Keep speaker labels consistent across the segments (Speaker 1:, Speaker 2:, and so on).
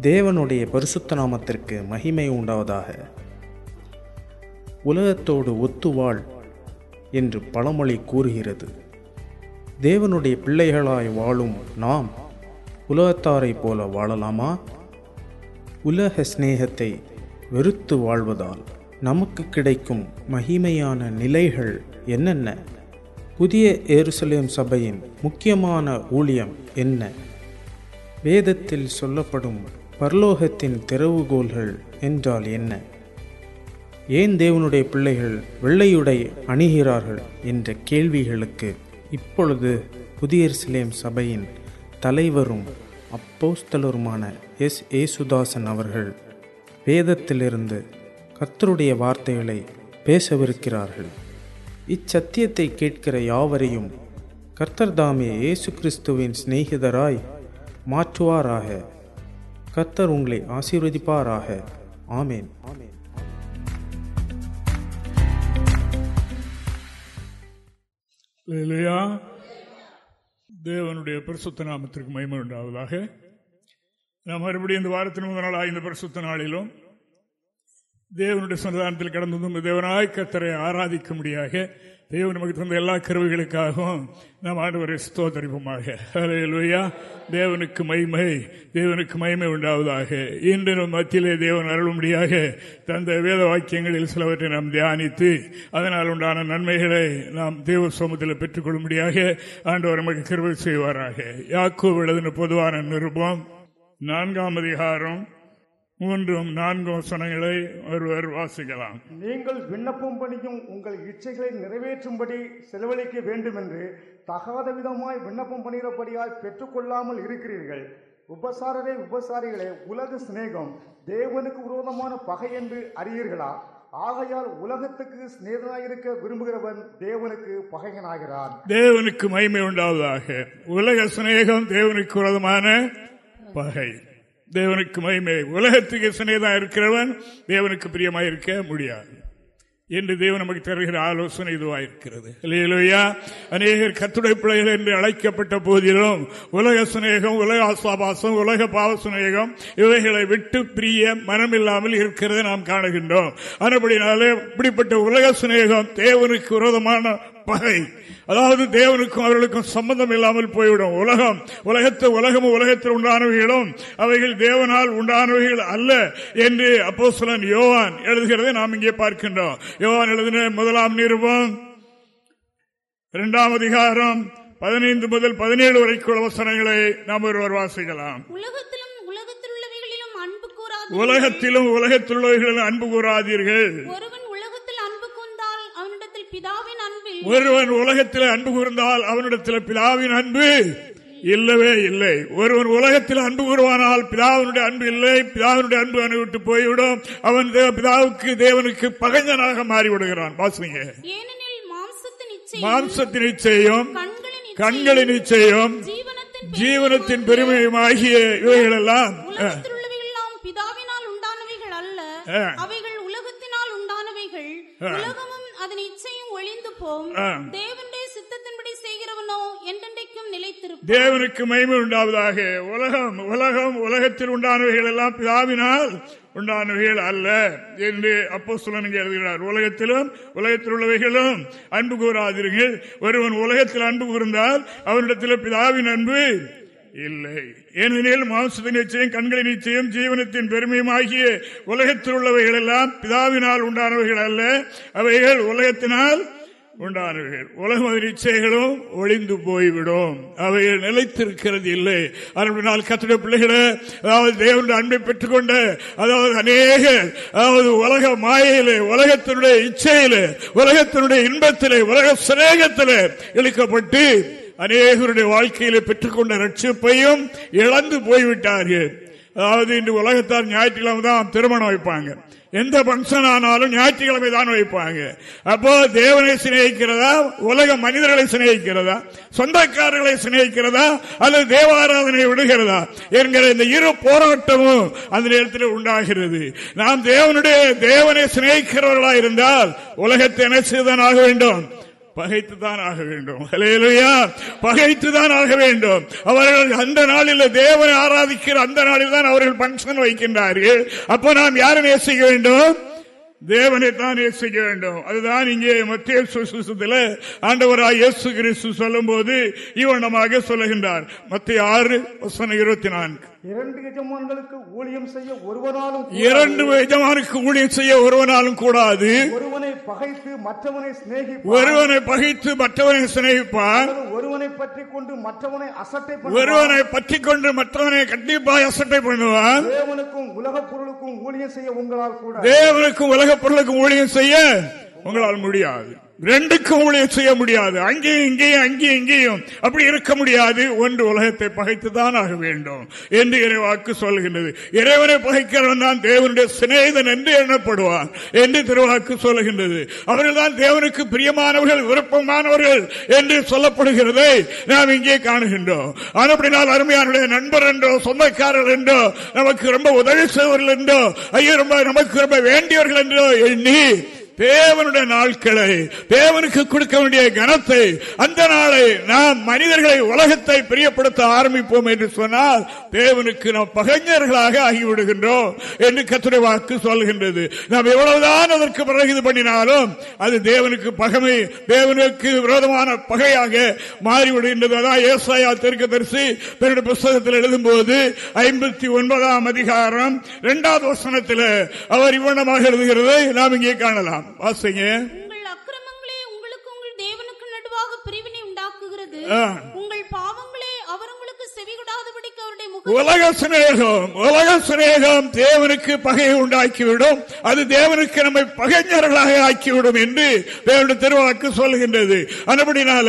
Speaker 1: தேவனுடைய பரிசுத்த நாமத்திற்கு மகிமை உண்டாவதாக. உலகத்தோடு ஒத்துவாள் என்று பழமொழி கூறுகிறது. தேவனுடைய பிள்ளைகளாய் வாழும் நாம் உலகத்தாரைப் போல வாழலாமா? உலக சிநேகத்தை வெறுத்து வாழ்வதால் நமக்கு கிடைக்கும் மகிமையான நிலைகள் என்னென்ன? புதிய ஏருசலேம் சபையின் முக்கியமான ஊழியம் என்ன? வேதத்தில் சொல்லப்படும் பரலோகத்தின் திறவுகோல்கள் என்றால் என்ன? ஏன் தேவனுடைய பிள்ளைகள் வெள்ளையுடை அணுகிறார்கள் என்ற கேள்விகளுக்கு இப்பொழுது புதிய சிலேம் சபையின் தலைவரும் அப்போஸ்தலருமான எஸ். ஏசுதாசன் அவர்கள் வேதத்திலிருந்து கர்த்தருடைய வார்த்தைகளை பேசவிருக்கிறார்கள். இச்சத்தியத்தை கேட்கிற யாவரையும் கர்த்தர் தாமே இயேசு கிறிஸ்துவின் சிநேகிதராய் மாற்றுவாராக. கர்த்தர் உங்களை ஆசீர்வதிப்பாராக. ஆமேன். ஆமேன்
Speaker 2: இல்லையா தேவனுடைய பரிசுத்த நாமத்திற்கு மகிமை உண்டாவதாக. நாம் மறுபடியும் இந்த வாரத்தின் முதல் நாளாக இந்த பரிசுத்த நாளிலும் தேவனுடைய சன்னிதானத்தில் கடந்ததும் தேவனாய் கத்தரை ஆராதிக்கும்படியாக முடியாக தேவன் நமக்கு தந்த எல்லா கருவிகளுக்காகவும் நாம் ஆண்டவரை ஸ்தோதரிப்போமாக ஹalleluya. தேவனுக்கு மைமை தேவனுக்கு மைமை உண்டாவதாக. இன்று நம் மத்தியிலே தேவன் அருளும்படியாக தந்த வேத வாக்கியங்களில் சிலவற்றை நாம் தியானித்து அதனால் உண்டான நன்மைகளை நாம் தேவ சோமத்தில் பெற்றுக்கொள்ளும்படியாக ஆண்டவர் நமக்கு கருவை செய்வாராக. யாக்கோ எழுதின பொதுவான நிருபம் நான்காம் அதிகாரம் மூன்றும் நான்கு வசனங்களை ஒருவர் வாசிக்கலாம்.
Speaker 3: நீங்கள் விண்ணப்பம் பண்ணியும் உங்கள் இச்சைகளை நிறைவேற்றும்படி செலவழிக்க வேண்டும் என்று தகாத விதமாய் விண்ணப்பம் பண்ணுகிறபடியால் பெற்றுக்கொள்ளாமல் இருக்கிறீர்கள். உபசாரரே உபசாரிகளே உலக சிநேகம் தேவனுக்கு விரோதமான பகை என்று அறியீர்களா? ஆகையால் உலகத்துக்கு சிநேகனாயிருக்க விரும்புகிறவன் தேவனுக்கு பகையனாகிறான்
Speaker 2: தேவனுக்கு மகிமை உண்டாவதாக. உலக சிநேகம் தேவனுக்கு விரோதமான பகை. தேவனுக்கு மகிமை. உலகத்துக்கு சிநேகம் இருக்கிறவன் தேவனுக்கு பிரியமாக இருக்க முடியாது. என்று தேவன் நமக்கு தருகிற ஆலோசனை இதுவாயிருக்கிறது இல்லையிலோயா அநேகர் கத்துடை பிள்ளைகள் என்று அழைக்கப்பட்ட போதிலும் உலக சிநேகம் உலக ஆசாபாசம் உலக பாவ சிநேகம் இவைகளை விட்டு பிரிய மனமில்லாமல் இருக்கிறதை நாம் காணுகின்றோம். அதுபடினாலே இப்படிப்பட்ட உலக சிநேகம் தேவனுக்கு விரோதமான பகை. அதாவது தேவனுக்கும் அவர்களுக்கும் சம்பந்தம் இல்லாமல் போய்விடும். உலகம் உலகத்து உலகமும் உலகத்தில் உண்டானவைகளும் அவைகள் தேவனால் உண்டானவைகள் அல்ல என்று அப்போ யோவான் எழுதுகிறதை நாம் இங்கே பார்க்கின்றோம். யோவான் எழுதின முதலாம் நிருபம் இரண்டாம் அதிகாரம் பதினைந்து முதல் பதினேழு வரைக்கும் வசனங்களை நாம் ஒருவர் வாசிக்கலாம்.
Speaker 4: உலகத்திலும் உலகத்தில் உள்ளவைகளிலும் அன்பு கூறாது
Speaker 2: உலகத்திலும் உலகத்தில் உள்ளவைகளிலும் அன்பு கூறாதீர்கள்.
Speaker 4: ஒருவன் உலகத்தில் அன்பு கூர்ந்தால் அவனிடத்தில் அன்பில்
Speaker 2: ஒருவன் உலகத்தில் அன்பு கூர்ந்தால் அவனிடத்தில் பிதாவின் அன்பு இல்லவே இல்லை. ஒருவன் உலகத்தில் அன்பு கூறுவானால் பிதாவினுடைய அன்பு இல்லை. பிதாவினுடைய அன்பு அவனை விட்டு போய்விடும். அவன் பிதாவுக்கு தேவனுக்கு பகைஞனாக மாறிவிடுகிறான். வாசிங்க.
Speaker 4: மாம்சத்தின் இச்சை
Speaker 2: மாம்சத்தின் நிச்சயம்
Speaker 4: கண்களின் இச்சை,
Speaker 2: கண்களின் நிச்சயம்
Speaker 4: ஜீவனத்தின்
Speaker 2: ஜீவனத்தின் பெருமையுமாகிய இவைகளெல்லாம்
Speaker 4: பிதாவினால் உண்டானவைகள் அல்ல.
Speaker 2: ஆ.
Speaker 4: அவைகள் உலகத்தினால் உண்டானவைகள். அதன் இச்சையும் ஒளிந்து போம். தேவனுடைய சித்தத்தின்படி செய்கிறவனோ என்றென்றைக்கும் நிலைத்திருப்பான்.
Speaker 2: தேவனுக்கு மகிமை உண்டாவதாக. உலகம் உலகம் உலகத்தில் உண்டானவைகள் எல்லாம் பிதாவினால் உண்டானவைகள் அல்ல என்று அப்போ சொல்லுங்க எழுதுகிறார். உலகத்திலும் உலகத்தில் உள்ளவைகளும் அன்பு கூறாதீர்கள். ஒருவன் உலகத்தில் அன்பு கூர்ந்தால் அவனிடத்தில் பிதாவின் அன்பு இல்லை. ஏனெனில் மாம்சத்தின் நிச்சயம் கண்களின் நிச்சயம் ஜீவனத்தின் பெருமையுமாகிய உலகத்தில் உள்ளவைகள் எல்லாம் பிதாவினால் உண்டானவைகள் அல்ல. அவைகள் உலகத்தினால் உண்டானவர்கள் உலக இச்சைகளும் ஒளிந்து போய்விடும். அவைகள் நிலைத்திருக்கிறது இல்லை. அதனால் கத்திர பிள்ளைகளை அதாவது தேவனுடைய அன்பை பெற்றுக்கொண்ட அதாவது அநேக அதாவது உலக மாயையிலே உலகத்தினுடைய இச்சையிலே உலகத்தினுடைய இன்பத்திலே உலக சிநேகத்திலே இழுக்கப்பட்டு அநேகருடைய வாழ்க்கையில பெற்றுக்கொண்ட ரட்சிப்பையும் இழந்து போய்விட்டார்கள். அதாவது இன்று உலகத்தார் ஞாயிற்றுக்கிழமை தான் திருமணம் வைப்பாங்க. எந்த பங்கன் ஆனாலும் ஞாயிற்றுக்கிழமை தான் வைப்பாங்க. அப்போ தேவனை சிநேகிக்கிறதா? உலக மனிதர்களை சிநேகிக்கிறதா? சொந்தக்காரர்களை சிநேகிக்கிறதா? அல்லது தேவாராதனை விடுகிறதா? என்கிற இந்த இரு போராட்டமும் அந்த நேரத்தில் உண்டாகிறது. நாம் தேவனுடைய தேவனை சிநேகிக்கிறவர்களா இருந்தால் உலகத்தை என்ன செய்தான் ஆக வேண்டும்? பகைத்துதான் ஆக வேண்டும். ஹalleluya. பகைத்துதான் ஆக வேண்டும். அவர்கள் அந்த நாளில் தேவனை ஆராதிக்கிற அந்த நாளில் தான் அவர்கள் பங்கன் வைக்கின்றார்கள். அப்போ நாம் யாரை நேசிக்க வேண்டும்? தேவனை தான் நேசிக்க வேண்டும். அதுதான் இங்கே மத்திய சுசுசத்தில் ஆண்டவராய் இயேசு கிறிஸ்து சொல்லும் போது இவனமாக சொல்லுகின்றார். மத்திய ஆறு இருபத்தி நான்கு.
Speaker 3: இரண்டு எஜமான்களுக்கு ஊழியம் செய்ய ஒருவனாலும்.
Speaker 2: இரண்டு எஜமானுக்கு ஊழியம் செய்ய ஒருவனாலும் கூடாது.
Speaker 3: ஒருவனை பகைத்து மற்றவனை சிநேகிப்பான்
Speaker 2: ஒருவனை பகைத்து மற்றவனை சிநேகிப்பான்
Speaker 3: ஒருவனை பற்றி கொண்டு மற்றவனை அசட்டை.
Speaker 2: ஒருவனை பற்றி கொண்டு மற்றவனை கண்டிப்பாக அசட்டை பண்ணுவான்
Speaker 3: தேவனுக்கும் உலகப் பொருளுக்கும் ஊழியம் செய்ய உங்களால் கூட.
Speaker 2: தேவனுக்கும் உலக பொருளுக்கும் ஊழியம் செய்ய உங்களால் முடியாது. ரெண்டுக்கும் ஊழியம் செய்ய முடியாது. அங்கேயும் இங்கேயும் அங்கேயும் இங்கேயும். அப்படி இருக்க முடியாது. ஒன்று உலகத்தை பகைத்துதான் ஆக வேண்டும் என்று இறைவாக்கு சொல்கின்றது. இறைவனை பகைக்கிறவன் தான் தேவனுடைய சிநேகிதன் என்று எண்ணப்படுவான் என்று திருவாக்கு சொல்லுகின்றது அவர்கள் தான் தேவனுக்கு பிரியமானவர்கள் விருப்பமானவர்கள் என்று சொல்லப்படுகிறதை நாம் இங்கே காணுகின்றோம். ஆனால் அப்படினால் அருமையானுடைய நண்பர் என்றோ சொந்தக்காரர் என்றோ நமக்கு ரொம்ப உதவி செய்வர்கள் என்றோ ஐயோ ரொம்ப நமக்கு ரொம்ப வேண்டியவர்கள் என்றோ எண்ணி தேவனுடைய நாட்களை தேவனுக்கு கொடுக்க வேண்டிய கனத்தை அந்த நாளை நாம் மனிதர்களை உலகத்தை பிரியப்படுத்த ஆரம்பிப்போம் என்று சொன்னால் தேவனுக்கு நாம் பகைஞர்களாக ஆகிவிடுகின்றோம் என்று கத்துரை வாக்கு சொல்கின்றது நாம் எவ்வளவுதான் அதற்கு பிறகு இது பண்ணினாலும் அது தேவனுக்கு பகமை தேவனுக்கு விரோதமான பகையாக மாறிவிடுகின்றது. அதான் ஏசாயா தரிசி தன்னுடைய புஸ்தகத்தில் எழுதும்போது ஐம்பத்தி ஒன்பதாம் அதிகாரம் இரண்டாவது வசனத்தில் அவர் இவ்வளமாக எழுதுகிறதை நாம் இங்கே காணலாம். வாசிங்க.
Speaker 4: உங்கள் அக்கிரமங்களே உங்களுக்கு உங்கள் தேவனுக்கு நடுவாக பிரிவினை உண்டாக்குகிறது.
Speaker 2: உலக சிநேகம் உலக சிநேகம் தேவனுக்கு பகையை உண்டாக்கிவிடும். அது தேவனுக்கு நம்மை பகைஞர்களாக ஆக்கிவிடும் என்று தேவனுடைய திருவாக்கு சொல்கின்றது அதுபடினால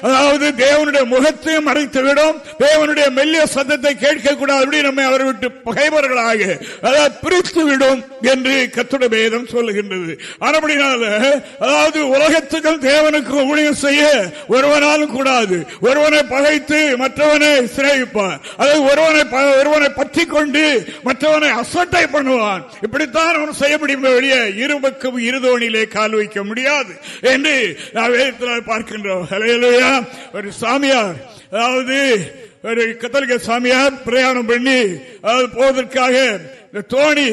Speaker 2: அதாவது தேவனுடைய முகத்தையும் மறைத்துவிடும் தேவனுடைய மெல்லிய சத்தத்தை கேட்கக்கூடாது நம்மை அவரை விட்டு பகைவர்களாக அதாவது பிரித்து விடும் என்று கத்துட வேதம் சொல்லுகின்றது. அதுபடினால அதாவது உலகத்துக்கும் தேவனுக்கு ஊழியம் செய்ய ஒருவனாலும் கூடாது. ஒருவனை பகைத்து மற்றவனை சிநேகிப்பான் அதாவது ஒருவன் ஒருவனை ஒருவனை பற்றி கொண்டு மற்றவனை அசட்டை பண்ணுவான். இப்படித்தான் அவன் செய்ய முடியும் வெளியே இருபக்கம் இருதோணிலே கால் வைக்க முடியாது என்று நான் வேதத்தினால் பார்க்கின்றோம். ஒரு சாமியார் அதாவது ஒரு கத்தலிக்க சாமியார் பிரயாணம் பண்ணி அதாவது போவதற்காக இந்த தோணி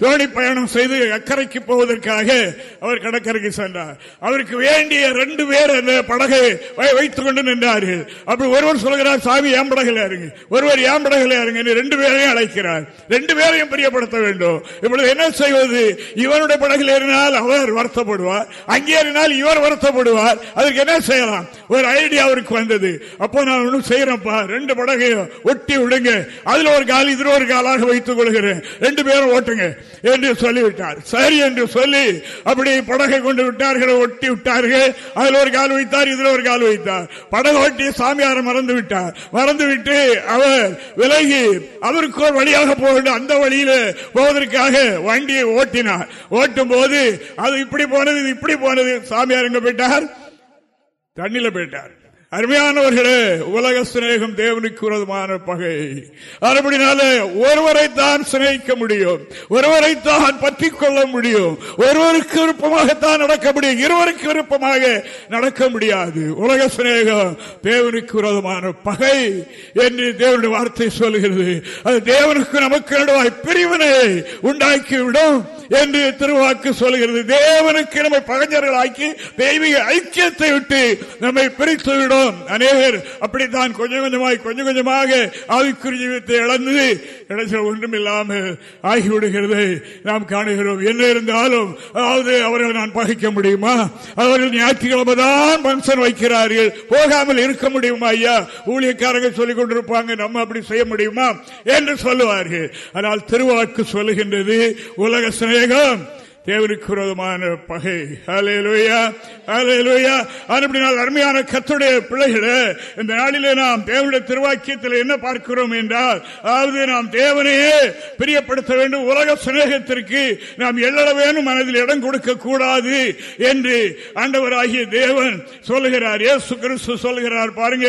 Speaker 2: தோணி பயணம் செய்து அக்கறைக்கு போவதற்காக அவர் கடற்கரைக்கு சென்றார். அவருக்கு வேண்டிய ரெண்டு பேர் அந்த படகை வை- வைத்துக் கொண்டு நின்றார்கள். அப்படி ஒருவர் சொல்கிறார் சாமி ஏன் படகுல இருங்க. ஒருவர் ஏன் படகுல இருங்க. ரெண்டு பேரையும் அழைக்கிறார். ரெண்டு பேரையும் பிரியப்படுத்த வேண்டும். இப்பொழுது என்ன செய்வது? இவனுடைய படகுல ஏறினால் அவர் வருத்தப்படுவார். அங்கே ஏறினால் இவர் வருத்தப்படுவார். அதுக்கு என்ன செய்யலாம்? ஒரு ஐடியா அவருக்கு வந்தது. அப்போ நான் ஒன்றும் செய்யறேன்ப்பா. ரெண்டு படகையும் ஒட்டி விடுங்க. அதுல ஒரு கால் இதுல ஒரு காலாக வைத்துக் கொள்கிறேன். ரெண்டு பேரும் ஓட்டுங்க. என்று சொல்லிவிட்டார். சரி என்று சொல்லி அப்படி படகை கொண்டு விட்டார்கள் ஒட்டி விட்டார்கள். அதுல ஒரு கால் வைத்தார் இதுல ஒரு கால் வைத்தார். படகு ஓட்டி சாமியாரை மறந்து விட்டார். மறந்து விட்டு அவர் விலகி அவருக்கு ஒரு வழியாக போக வேண்டும். அந்த வழியில போவதற்காக வண்டியை ஓட்டினார். ஓட்டும் போது அது இப்படி போனது இப்படி போனது. சாமியார் எங்க போயிட்டார்? தண்ணில போயிட்டார். அருமையானவர்களே உலக சிநேகம் தேவனுக்கு உரதுமான பகை. அதுபடினால ஒருவரை தான் சிநேகிக்க முடியும். ஒருவரை தான் பற்றி கொள்ள முடியும். ஒருவருக்கு விருப்பமாகத்தான் நடக்க முடியும். இருவருக்கு விருப்பமாக நடக்க முடியாது. உலக சிநேகம் தேவனுக்கு விரோதமான பகை என்று தேவனுடைய வார்த்தை சொல்கிறது அது தேவனுக்கு நமக்கு நடுவாய் பிரிவினை உண்டாக்கிவிடும். என்று திருவாக்கு சொல்கிறது தேவனுக்கு நம்மை பகஞ்சர்களாக்கி தெய்வீக ஐக்கியத்தை விட்டு நம்மை பிரித்துவிடும். அநேகர் அப்படித்தான் கொஞ்சம் கொஞ்சமாய் கொஞ்சம் கொஞ்சமாக ஆவிக்குரிய இழந்து கடைசியில் ஒன்றும் இல்லாமல் ஆகிவிடுகிறது. நாம் காணுகிறோம். என்ன இருந்தாலும் அதாவது அவர்கள் நான் பகைக்க முடியுமா? அவர்கள் ஞாயிற்றுக்கிழமை தான் மனுஷன் வைக்கிறார்கள். போகாமல் இருக்க முடியுமா ஐயா? ஊழியக்காரங்க சொல்லிக் கொண்டிருப்பாங்க. நம்ம அப்படி செய்ய முடியுமா? என்று சொல்லுவார்கள். ஆனால் திருவாக்கு சொல்லுகின்றது உலக சிநேகம் தேவனுக்கு விரோதமான பகை அலையலுயா ஹalleluya அப்படினால் அருமையான கத்துடைய பிள்ளைகளே இந்த நாளிலே நாம் தேவனுடைய திருவாக்கியத்தில் என்ன பார்க்கிறோம் என்றால் அதாவது நாம் தேவனையே பிரியப்படுத்த வேண்டும். உலக சிநேகத்திற்கு நாம் எல்லளவேனும் மனதில் இடம் கொடுக்க கூடாது என்று ஆண்டவராகிய தேவன் சொல்லுகிறார். ஏசு கிறிஸ்து சொல்லுகிறார். பாருங்க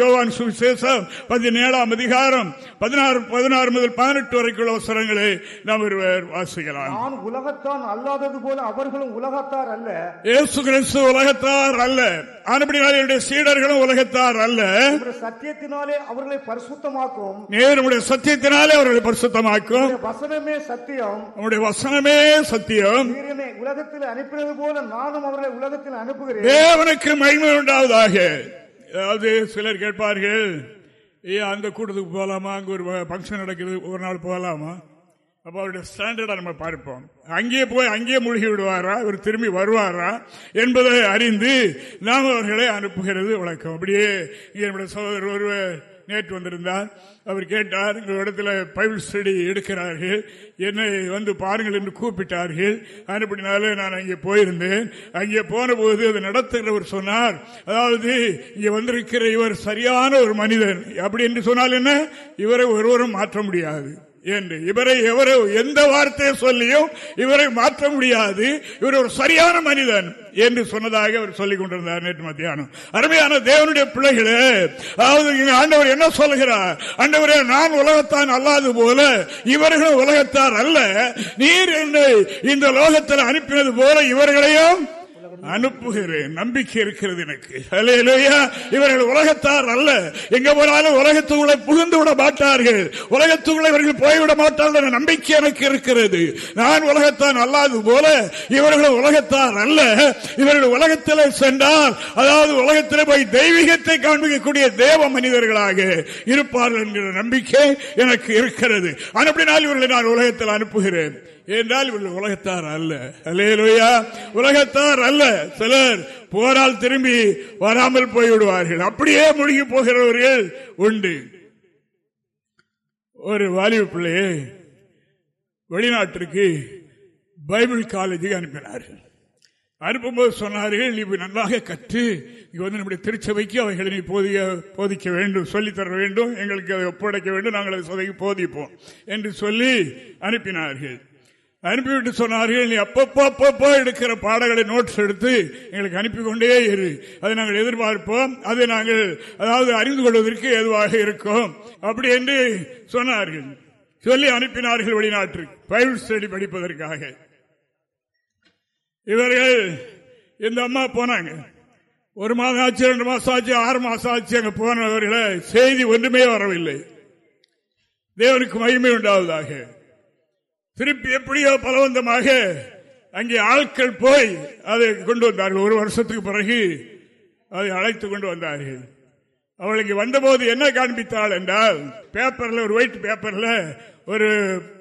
Speaker 2: யோவான் சுவிசேஷம் பதினேழாம் அதிகாரம் பதினாறு பதினாறு முதல் பதினெட்டு வரைக்குள்ள அவசரங்களை நாம் ஒருவர் வாசிக்கலாம்.
Speaker 3: நான் உலகத்தை உலகத்தான் அல்லாதது போல அவர்களும் உலகத்தார் அல்ல.
Speaker 2: இயேசு கிறிஸ்து உலகத்தார் அல்ல. ஆனபடினால் என்னுடைய சீடர்களும் உலகத்தார் அல்ல.
Speaker 3: சத்தியத்தினாலே அவர்களை பரிசுத்தமாக்கும்.
Speaker 2: நேருடைய சத்தியத்தினாலே அவர்களை பரிசுத்தமாக்கும்.
Speaker 3: வசனமே சத்தியம்.
Speaker 2: நம்முடைய வசனமே சத்தியம்.
Speaker 3: உலகத்தில் அனுப்பினது போல நானும் அவர்களை உலகத்தில் அனுப்புகிறேன்.
Speaker 2: தேவனுக்கு மகிமை உண்டாவதாக. அதாவது சிலர் கேட்பார்கள் ஏ அந்த கூட்டத்துக்கு போகலாமா அங்க ஒரு ஃபங்க்ஷன் நடக்குது ஒரு நாள் போகலாமா அப்போ அவருடைய ஸ்டாண்டர்டா நம்ம பார்ப்போம். அங்கே போய் அங்கேயே மூழ்கி விடுவாரா? இவர் திரும்பி வருவாரா? என்பதை அறிந்து நாம் அவர்களை அனுப்புகிறது வழக்கம். அப்படியே என்னுடைய சோதரர் ஒருவர் நேற்று வந்திருந்தார். அவர் கேட்டார் எங்கள் இடத்துல பைபிள் ஸ்டடி எடுக்கிறார்கள். என்னை வந்து பாருங்கள் என்று கூப்பிட்டார்கள். அனுப்பினாலே நான் அங்கே போயிருந்தேன். அங்கே போன போது அது நடத்துகிறவர் சொன்னார் அதாவது இங்கே வந்திருக்கிற இவர் சரியான ஒரு மனிதன் அப்படி என்று சொன்னால் என்ன? இவரை ஒருவரும் மாற்ற முடியாது. என்று இவரை எவரோ எந்த வார்த்தையை சொல்லியும் இவரை மாற்ற முடியாது. இவர் ஒரு சரியான மனிதன் என்று சொன்னதாக அவர் சொல்லிக் கொண்டிருந்தார் நேற்று மத்தியானம். அருமையான தேவனுடைய பிள்ளைகளே அதாவது ஆண்டவர் என்ன சொல்லுகிறார் ஆண்டவரே நான் உலகத்தான் அல்லாது போல இவர்களும் உலகத்தார் அல்ல. நீர் என்னை இந்த லோகத்தில் அனுப்பினது போல இவர்களையும் அனுப்புகிறேன். நம்பிக்கை இருக்கிறது எனக்கு. இவர்கள் உலகத்தார் அல்ல. எங்க போனாலும் உலகத்துக்குள்ளே புகுந்து விட மாட்டார்கள். உலகத்துக்குள்ளே இவர்கள் போய்விட மாட்டார்கள் என நம்பிக்கை எனக்கு இருக்கிறது. நான் உலகத்தான் அல்லாது போல இவர்கள் உலகத்தார் அல்ல. இவர்கள் உலகத்தில் சென்றால் அதாவது உலகத்தில் போய் தெய்வீகத்தை காண்பிக்கக்கூடிய தேவ மனிதர்களாக இருப்பார்கள் என்கிற நம்பிக்கை எனக்கு இருக்கிறது. அப்படினால் இவர்களை நான் உலகத்தில் அனுப்புகிறேன். என்றால் இவர்கள் உலகத்தார் அல்ல. அல்லேலூயா. உலகத்தார் அல்ல. சிலர் போரால் திரும்பி வராமல் போய்விடுவார்கள். அப்படியே மூழ்கி போகிறவர்கள் உண்டு. ஒரு வாலிப பிள்ளையை வெளிநாட்டிற்கு பைபிள் காலேஜுக்கு அனுப்பினார்கள். அனுப்பும்போது சொன்னார்கள் நீ நன்றாக கற்று இங்க வந்து நம்முடைய திருச்சபைக்கு அவைகளை நீ போதிய போதிக்க வேண்டும் சொல்லித்தர வேண்டும் எங்களுக்கு அதை ஒப்படைக்க வேண்டும் நாங்கள் அதை சபைக்கு போதிப்போம் என்று சொல்லி அனுப்பினார்கள். அனுப்பிவிட்டு சொன்னார்கள் நீ அப்பப்போ அப்பப்போ எடுக்கிற பாடங்களை நோட்ஸ் எடுத்து எங்களுக்கு அனுப்பி கொண்டே இரு. அதை நாங்கள் எதிர்பார்ப்போம். அதை நாங்கள் அதாவது அறிந்து கொள்வதற்கு எதுவாக இருக்கும். அப்படி என்று சொன்னார்கள். சொல்லி அனுப்பினார்கள் வெளிநாட்டிற்கு பைபிள் ஸ்டடி படிப்பதற்காக. இவர்கள் இந்த அம்மா போனாங்க. ஒரு மாதம் ஆச்சு ரெண்டு மாசம் ஆச்சு ஆறு மாசம் ஆச்சு அங்க போனவர்களை செய்தி ஒன்றுமே வரவில்லை. தேவனுக்கு மகிமை உண்டாவதாக. திருப்பி எப்படியோ பலவந்தமாக அங்கே ஆட்கள் போய் அதை கொண்டு வந்தார்கள். ஒரு வருஷத்துக்கு பிறகு அதை அழைத்து கொண்டு வந்தார்கள். அவளுக்கு வந்தபோது என்ன காண்பித்தாள் என்றால் பேப்பர்ல ஒரு ஒயிட் பேப்பர்ல ஒரு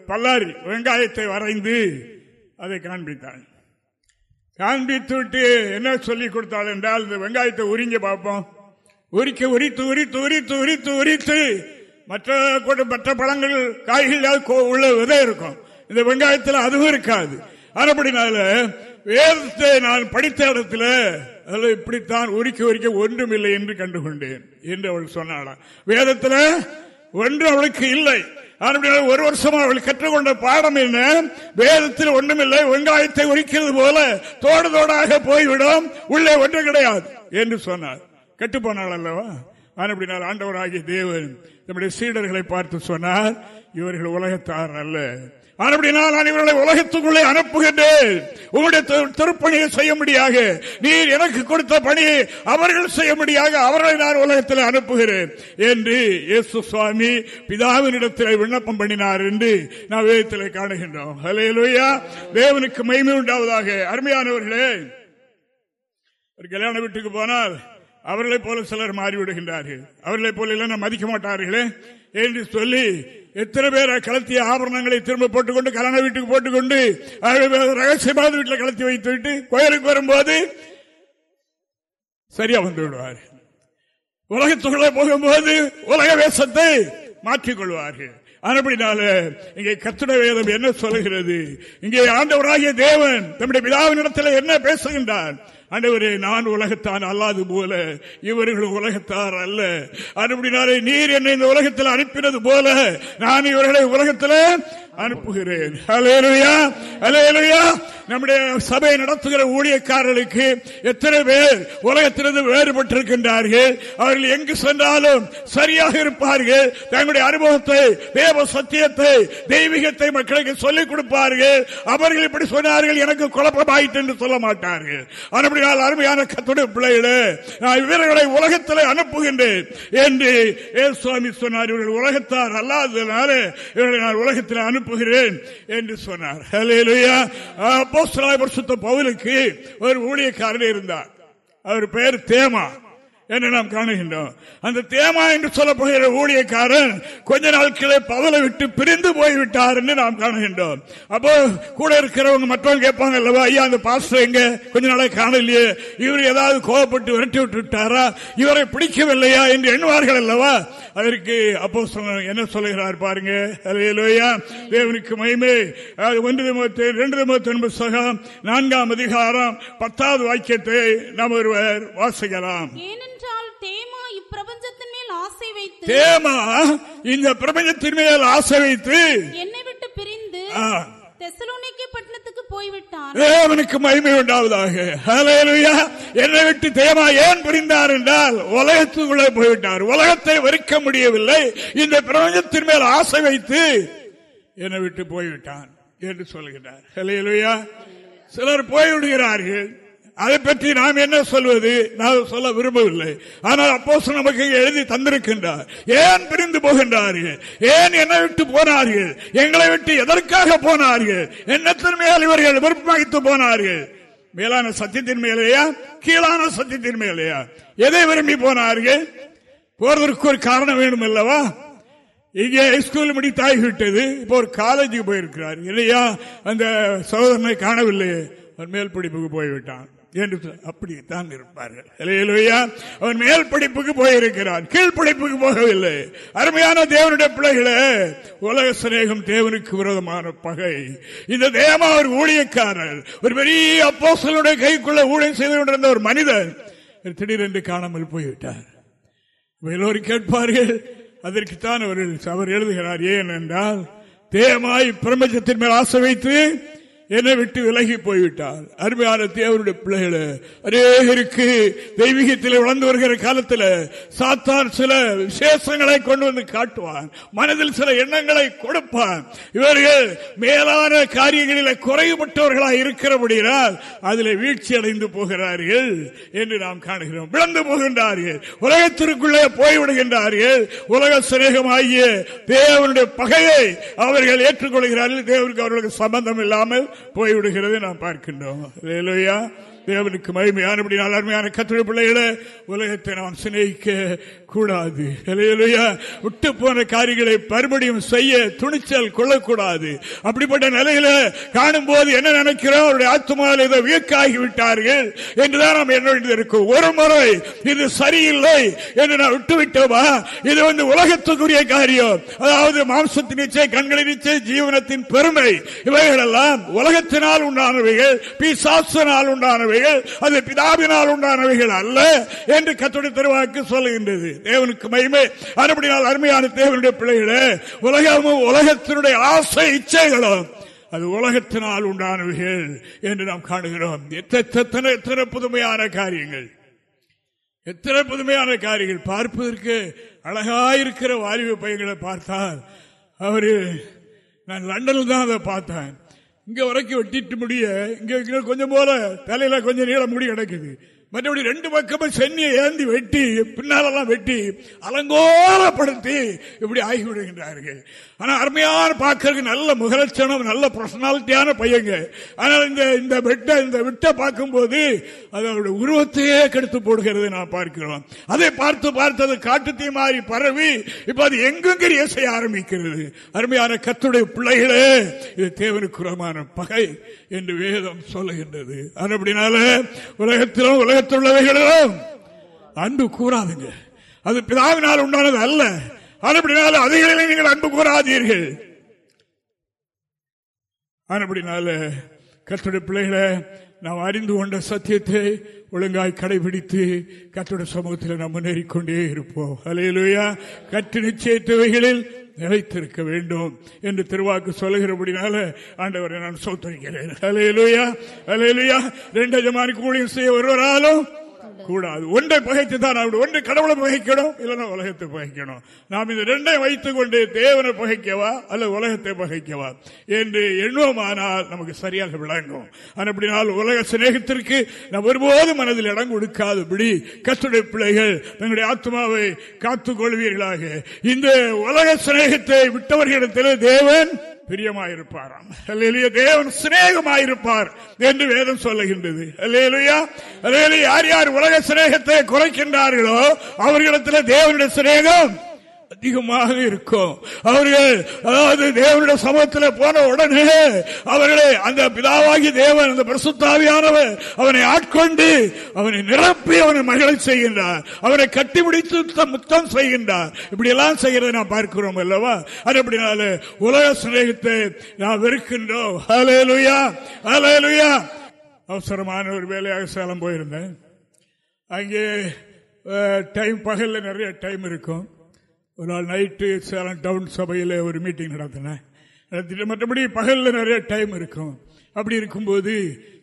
Speaker 2: பல்லாரி வெங்காயத்தை வரைந்து அதை காண்பித்தாள். காண்பித்து விட்டு என்ன சொல்லி கொடுத்தாள் என்றால் இந்த வெங்காயத்தை உரிங்க பார்ப்போம். உரிக்க உரித்து உரித்து உரித்து உரித்து உரித்து மற்ற மற்ற பழங்கள் காய்கள் உள்ள விதை இருக்கும். இந்த வெங்காயத்தில் அதுவும் இருக்காது. அதுபடினால வேதத்தை நான் படித்த இடத்துல அதில் இப்படித்தான் உரிக்க உரிக்க ஒன்றும் இல்லை என்று கண்டுகொண்டேன் என்று அவள் சொன்னாளாம் வேதத்தில் ஒன்று அவளுக்கு இல்லை. ஒரு வருஷமா அவள் கற்றுக்கொண்ட பாடம் என்ன? வேதத்தில் ஒன்றுமில்லை. வெங்காயத்தை உரிக்கிறது போல தோடு தோடாக போய்விடும். உள்ளே ஒன்று கிடையாது என்று சொன்னார் கட்டுப்போனாள் அல்லவா? அப்படினால் ஆண்டவராகிய தேவன் நம்முடைய சீடர்களை பார்த்து சொன்னார் இவர்கள் உலகத்தார் அல்ல. அப்படினால் நான் இவர்களை உலகத்துக்குள்ளே அனுப்புகின்றேன். உங்களுடைய திருப்பணியை செய்ய முடியாக நீர் எனக்கு கொடுத்த பணியை அவர்கள் செய்ய முடியாக அவர்களை நான் உலகத்தில் அனுப்புகிறேன் என்று இயேசு சுவாமி பிதாவினிடத்தில் விண்ணப்பம் பண்ணினார் என்று நான் வேதத்தில் காணுகின்றோம். ஹலேலுயா தேவனுக்கு மைமை உண்டாவதாக. அருமையானவர்களே ஒரு கல்யாண வீட்டுக்கு போனால் அவர்களை போல சிலர் மாறிவிடுகின்றார்கள். அவர்களை போல இல்லைன்னா மதிக்க மாட்டார்களே என்று சொல்லி எத்தனை பேர் கலத்திய ஆபரணங்களை திரும்ப போட்டுக்கொண்டு கல்யாண வீட்டுக்கு போட்டுக்கொண்டு ரகசியமான வீட்டில் கலத்தி வைத்து விட்டு கோயிலுக்கு வரும்போது சரியா வந்து விடுவார். உலகத்துக்குள்ளே போகும்போது உலக வேஷத்தை மாற்றிக் கொள்வார்கள். அப்படினால இங்கே கத்துட வேதம் என்ன சொல்கிறது இங்கே ஆண்டவராகிய தேவன் தம்முடைய பிதாவின் இடத்துல என்ன பேசுகின்றான் அனைவரே நான் உலகத்தான் அல்லாது போல இவர்கள் உலகத்தார் அல்ல. அப்படினாலே நீர் என்னை இந்த உலகத்தில் அனுப்பினது போல நான் இவர்களை உலகத்தில் அனுப்புகிறேன். நம்முடைய சபை நடத்துகிற ஊழியக்காரர்களுக்கு எத்தனை பேர் உலகத்திலிருந்து வேறுபட்டிருக்கின்றார்கள்? அவர்கள் எங்கு சென்றாலும் சரியாக இருப்பார்கள். தங்களுடைய அனுபவத்தை தேவ சத்தியத்தை தெய்வீகத்தை மக்களுக்கு சொல்லிக் கொடுப்பார்கள். அவர்கள் இப்படி சொன்னார்கள் எனக்கு குழப்பமாயிட்டு என்று சொல்ல மாட்டார்கள். அனுப்பினால் அருமையான கத்துடைய பிள்ளைகளே நான் இவர்களை உலகத்தில் அனுப்புகின்றேன் என்று சுவாமி சொன்னார். இவர்கள் உலகத்தார் அல்லாததுனால இவர்களை நான் உலகத்தில் அனுப்புகிறேன் என்று சொன்னார். பவுலுக்கு ஒரு ஊழியக்காரர் இருந்தார். அவர் பெயர் தேமா. என்று நாம் காணுகின்றோம். அந்த தேமா என்று சொல்லப்படுகிற ஊழியக்காரன் கொஞ்ச நாட்களே பவலை விட்டு பிரிந்து போய்விட்டார் என்று நாம் காணுகின்றோம். அப்போ கூட இருக்கிறவங்க மற்றவங்க கேட்பாங்க அல்லவா ஐயா அந்த பாஸ்டர் எங்க? கொஞ்ச நாளை காணலையே. இவர் ஏதாவது கோவப்பட்டு விரட்டி விட்டு விட்டாரா? இவரை பிடிக்கவில்லையா? என்று எண்ணுவார்கள் அல்லவா? அதற்கு அப்போ என்ன சொல்லுகிறார் பாருங்க. தேவனுக்கு மயமே ஒன்று இரண்டு ரெண்டு ஒன்பது சகம். நான்காம் அதிகாரம் பத்தாவது வாக்கியத்தை நாம் ஒருவர் வாசிக்கலாம்.
Speaker 4: தேமா இப்பிரபஞ்சத்தின் மேல் ஆசை வைத்து
Speaker 2: தேமா இந்த பிரபஞ்சத்தின் மேல் ஆசை வைத்து
Speaker 4: என்னை விட்டு பிரிந்து தெசலோனிக்கே பட்டணத்துக்கு போய்விட்டான்.
Speaker 2: தேவனுக்கு மகிமை உண்டாவதாக. என்னை விட்டு தேமா ஏன் புரிந்தார் என்றால் உலகத்துக்குள்ளே போய்விட்டார். உலகத்தை வெறுக்க முடியவில்லை. இந்த பிரபஞ்சத்தின் மேல் ஆசை வைத்து என்னை விட்டு போய்விட்டான் என்று சொல்கிறார். சிலர் போய்விடுகிறார்கள். அதை பற்றி நாம் என்ன சொல்வது? நான் சொல்ல விரும்பவில்லை. ஆனால் அப்போ நமக்கு எழுதி தந்திருக்கின்றார். ஏன் பிரிந்து போகின்றார்கள்? ஏன் என்னை விட்டு போனார்கள்? எங்களை விட்டு எதற்காக போனார்கள்? என்னத்தின் மேல் இவர்கள் விருப்பமாகித்து போனார்கள்? மேலான சத்தியத்தின் மேலேயா? கீழான சத்தியத்தின் மேலேயா? எதை விரும்பி போனார்கள்? போறதற்கு ஒரு காரணம் வேண்டும் அல்லவா இங்கே ஸ்கூல் முடித்தாகிவிட்டது. இப்போ ஒரு காலேஜுக்கு போயிருக்கிறார். இல்லையா? அந்த சகோதரனை காணவில்லையே. அவன் மேல் பிடிப்புக்கு போய்விட்டான். என்று அப்படித்தான் இருப்பார்கள். இல்லையா அவன் மேல் படிப்புக்கு போயிருக்கிறான். கீழ் படிப்புக்கு போகவில்லை. அருமையான தேவனுடைய பிள்ளைகளே உலக சிநேகம் தேவனுக்கு விரோதமான பகை. இந்த தேவ ஒரு ஊழியக்காரர் ஒரு பெரிய அப்போசலுடைய கைக்குள்ள ஊழியம் செய்து கொண்டிருந்த ஒரு மனிதன் திடீரென்று காணாமல் போய்விட்டார். எல்லோரும் கேட்பார்கள். அதற்குத்தான் அவர்கள் அவர் எழுதுகிறார் ஏன் என்றால் தேமாய் பிரபஞ்சத்தின் மேல் ஆசை வைத்து என்னை விட்டு விலகி போய்விட்டார். அருமையான தேவருடைய பிள்ளைகளை அநேகருக்கு தெய்வீகத்தில் வளர்ந்து வருகிற காலத்தில் சாத்தான் சில விசேஷங்களை கொண்டு வந்து காட்டுவான். மனதில் சில எண்ணங்களை கொடுப்பான். இவர்கள் மேலான காரியங்களில் குறைபட்டவர்களாக இருக்கிறபடியால் அதில் வீழ்ச்சி அடைந்து போகிறார்கள் என்று நாம் காணுகிறோம். விளந்து போகின்றார்கள். உலகத்திற்குள்ளே போய்விடுகின்றார்கள். உலக சிநேகமாகிய தேவனுடைய பகையை அவர்கள் ஏற்றுக்கொள்கிறார்கள். தேவருக்கு அவர்களுக்கு சம்பந்தம் இல்லாமல் போய்விடுகிறதை நாம் பார்க்கின்றோம். இல்லையா தேவனுக்கு மகிமையானபடி அருமையான கத்திர பிள்ளைகளை உலகத்தை நாம் சிநேகிக்க கூடாது. விட்டு போன காரியங்களை மறுபடியும் செய்ய துணிச்சல் கொள்ளக்கூடாது. அப்படிப்பட்ட நிலையில காணும் போது என்ன நினைக்கிறோம்? அவருடைய ஆத்மாவில் இதை வியக்காகி விட்டார்கள் என்றுதான் நாம் என்ன இருக்கும். ஒரு முறை இது சரியில்லை என்று நான் விட்டு விட்டோமா இது வந்து உலகத்துக்குரிய காரியம். அதாவது மாம்சத்தின் நிச்சய கண்களின் நிச்சய ஜீவனத்தின் பெருமை. இவைகள் எல்லாம் உலகத்தினால் உண்டானவைகள் பிசாசனால் உண்டானவைகள் அது பிதாவினால் உண்டானவைகள் அல்ல என்று கத்துடைய திருவாக்கு சொல்லுகின்றது. தேவனுக்கு மயிமை அறுபடினால் அருமையான தேவனுடைய பிள்ளைகளே உலகமும் உலகத்தினுடைய ஆசை இச்சைகளும் அது உலகத்தினால் உண்டானவைகள் என்று நாம் காணுகிறோம். எத்தனை எத்தனை புதுமையான காரியங்கள். எத்தனை புதுமையான காரியங்கள். பார்ப்பதற்கு அழகாயிருக்கிற வாலிப பையன்களை பார்த்தால் அவரு நான் லண்டனில் தான் அதை பார்த்தேன். இங்க வரைக்கும் வெட்டிட்டு முடிய இங்க கொஞ்சம் போல தலையில கொஞ்சம் நீளம் முடி கிடக்குது. மற்றபடி ரெண்டு பக்கமும் சென்னியை ஏந்தி வெட்டி பின்னாலெல்லாம் வெட்டி அலங்கோலப்படுத்தி இப்படி ஆகி ஆனால் ஆனா அருமையான பார்க்கறதுக்கு நல்ல முகலட்சணம் நல்ல பர்சனாலிட்டியான பையங்க. ஆனால் இந்த இந்த வெட்ட இந்த விட்டை பார்க்கும்போது அதனுடைய உருவத்தையே கெடுத்து போடுகிறது நான் பார்க்கிறோம். அதை பார்த்து பார்த்தது காட்டுத்தீ மாறி பரவி இப்ப அது எங்கெங்க செய்ய ஆரம்பிக்கிறது? அருமையான கத்துடைய பிள்ளைகளே இது தேவனுக்குறமான பகை என்று வேதம் சொல்லுகின்றது. அது அப்படினால உலகத்திலும் உலக உள்ளவைகளிலும் அன்பு கூறாதுங்க. அது பிதாவினால் உண்டானது அல்ல. அதுபடினால அதைகளிலே நீங்கள் அன்பு கூறாதீர்கள். அதுபடினால கத்துடைய பிள்ளைகளை நாம் அறிந்து கொண்ட சத்தியத்தை ஒழுங்காய் கடைபிடித்து கத்துடைய சமூகத்தில் நாம் முன்னேறிக்கொண்டே இருப்போம். அலையிலுயா கற்று நிச்சயத்தவைகளில் நிலைத்திருக்க வேண்டும் என்று திருவாக்கு சொல்லுகிறபடினால ஆண்டவரை நான் சோத்தரிக்கிறேன். அலையிலுயா அலையிலுயா ரெண்டு ஜமானி கூலியும் செய்ய ஒருவராலும் கூடாது. ஒன்றை பகைத்து தான் ஒன்றை ஒன்று கடவுளை பகைக்கணும் இல்லைன்னா உலகத்தை பகைக்கணும். நாம் இந்த ரெண்டை வைத்துக் கொண்டு தேவனை பகைக்கவா அல்ல உலகத்தை பகைக்கவா என்று எண்ணுவோமானால் நமக்கு சரியாக விளங்கும். அப்படினால் உலக சிநேகத்திற்கு நாம் ஒருபோது மனதில் இடம் கொடுக்காதபடி கத்துடைய பிள்ளைகள் தங்களுடைய ஆத்மாவை காத்துக் கொள்வீர்களாக. இந்த உலக சிநேகத்தை விட்டவர்களிடத்தில் தேவன் பிரியமாயிருப்பாராம். அல்லேலியா தேவன் சிநேகமாயிருப்பார் என்று வேதம் சொல்லுகின்றது. அல்லேலுயா அல்லேலு யார் யார் உலக சிநேகத்தை குறைக்கின்றார்களோ அவர்களிடத்தில் தேவனுடைய சிநேகம். அதிகமாக இருக்கும். அவர்கள் அதாவது தேவனுடைய சமூகத்தில் போன உடனே அவர்களை அந்த பிதாவாகி தேவன் அந்த பிரசுத்தாவியானவர் அவனை ஆட்கொண்டு அவனை நிரப்பி அவனை மகளை செய்கின்றார். அவனை கட்டிபிடித்து முத்தம் செய்கின்றார். இப்படி எல்லாம் செய்கிறதை நாம் பார்க்கிறோம் அல்லவா? அது அப்படினால உலக சிநேகத்தை நாம் வெறுக்கின்றோம். அலேலுயா அலேலுயா அவசரமான ஒரு வேலையாக சேலம் போயிருந்தேன். அங்கே டைம் பகலில் நிறைய டைம் இருக்கும். ஒரு நாள் நைட்டு சேலம் டவுன் சபையில் ஒரு மீட்டிங் நடத்தினேன். நடத்திட்டு மற்றபடி பகலில் நிறைய டைம் இருக்கும். அப்படி இருக்கும்போது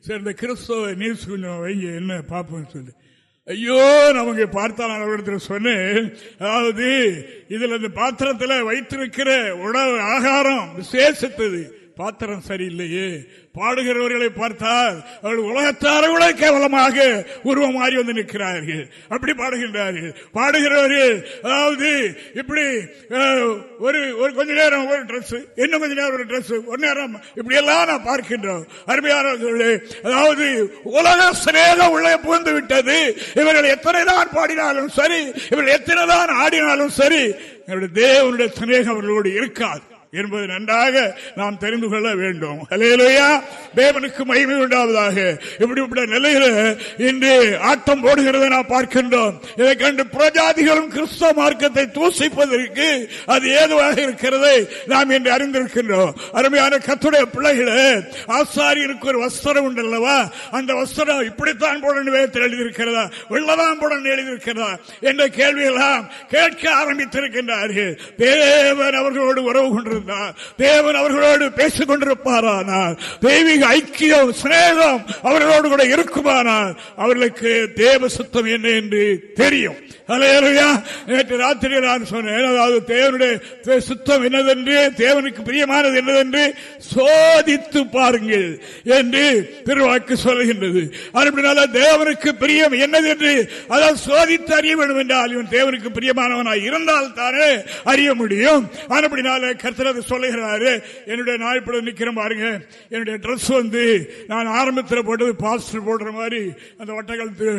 Speaker 2: சரி இந்த கிறிஸ்தவ நியூஸ் கொஞ்சம் வைங்க என்ன பார்ப்போம்னு சொல்லி. ஐயோ நமக்கு அவங்க நான் இடத்துல சொன்னேன். அதாவது இதில் இந்த பாத்திரத்தில் வைத்திருக்கிற உணவு ஆகாரம் விசேஷத்தது. பாத்திரம் சரியில்லையே. பாடுகிறவர்களை பார்த்தால் அவர்கள் உலகத்தார கேவலமாக உருவம் மாறி வந்து நிற்கிறார்கள். அப்படி பாடுகின்றார்கள். பாடுகிறவர்கள் அதாவது இப்படி ஒரு ஒரு கொஞ்ச நேரம் ஒரு ட்ரெஸ் இன்னும் கொஞ்ச நேரம் ஒரு ட்ரெஸ் ஒரு நேரம் இப்படி எல்லாம் நான் பார்க்கின்றோம் அருமையானவர்களே அதாவது உலக சிநேகம் உள்ளே புகுந்து விட்டது. இவர்கள் எத்தனை தான் பாடினாலும் சரி இவர்கள் எத்தனை தான் ஆடினாலும் சரி தேவனுடைய சிநேகம் அவர்களோடு இருக்காது. என்பது நன்றாக நாம் தெரிந்து கொள்ள வேண்டும். அலையலையா தேவனுக்கு மகிமை உண்டாவதாக. இப்படிப்பட்ட நிலையில இன்று ஆட்டம் போடுகிறத நாம் பார்க்கின்றோம். இதை கண்டு பிரஜாதிகளும் கிறிஸ்தவ மார்க்கத்தை தூசிப்பதற்கு அது ஏதுவாக இருக்கிறதை நாம் இன்று அறிந்திருக்கின்றோம். அருமையான கத்துடைய பிள்ளைகளே ஆசாரியருக்கு ஒரு வஸ்திரம் உண்டல்லவா? அந்த வஸ்திரம் இப்படித்தான் போடணும் வேதத்தில் எழுதியிருக்கிறதா? வெள்ளதான் போடணும் எழுதியிருக்கிறதா? என்ற கேள்வியெல்லாம் கேட்க ஆரம்பித்திருக்கின்றார்கள். தேவன் அவர்களோடு உறவு கொண்டிருந்த இருந்தார் தேவன் அவர்களோடு பேசிக் கொண்டிருப்பாரானால் தெய்வீக ஐக்கியம் சிநேகம் அவர்களோடு கூட இருக்குமானால் அவர்களுக்கு தேவ சுத்தம் என்ன என்று தெரியும். நேற்று ராத்திரி நான் சொன்னேன் அதாவது தேவனுடைய சுத்தம் என்னதென்று தேவனுக்கு பிரியமானது என்னதென்று சோதித்து பாருங்கள் என்று திருவாக்கு சொல்லுகின்றது. அப்படினால தேவனுக்கு பிரியம் என்னது என்று அதாவது சோதித்து அறிய வேண்டும் என்றால் இவன் தேவனுக்கு பிரியமானவனாய் இருந்தால் தானே அறிய முடியும். அப்படினால கர்த்தரது சொல்லுகிறாரு. என்னுடைய நாய்ப்படம் நிக்கிற பாருங்க. என்னுடைய ட்ரெஸ் வந்து நான் ஆரம்பத்தில் போட்டது பாஸ்டர் போடுற மாதிரி அந்த வட்டக்காலத்து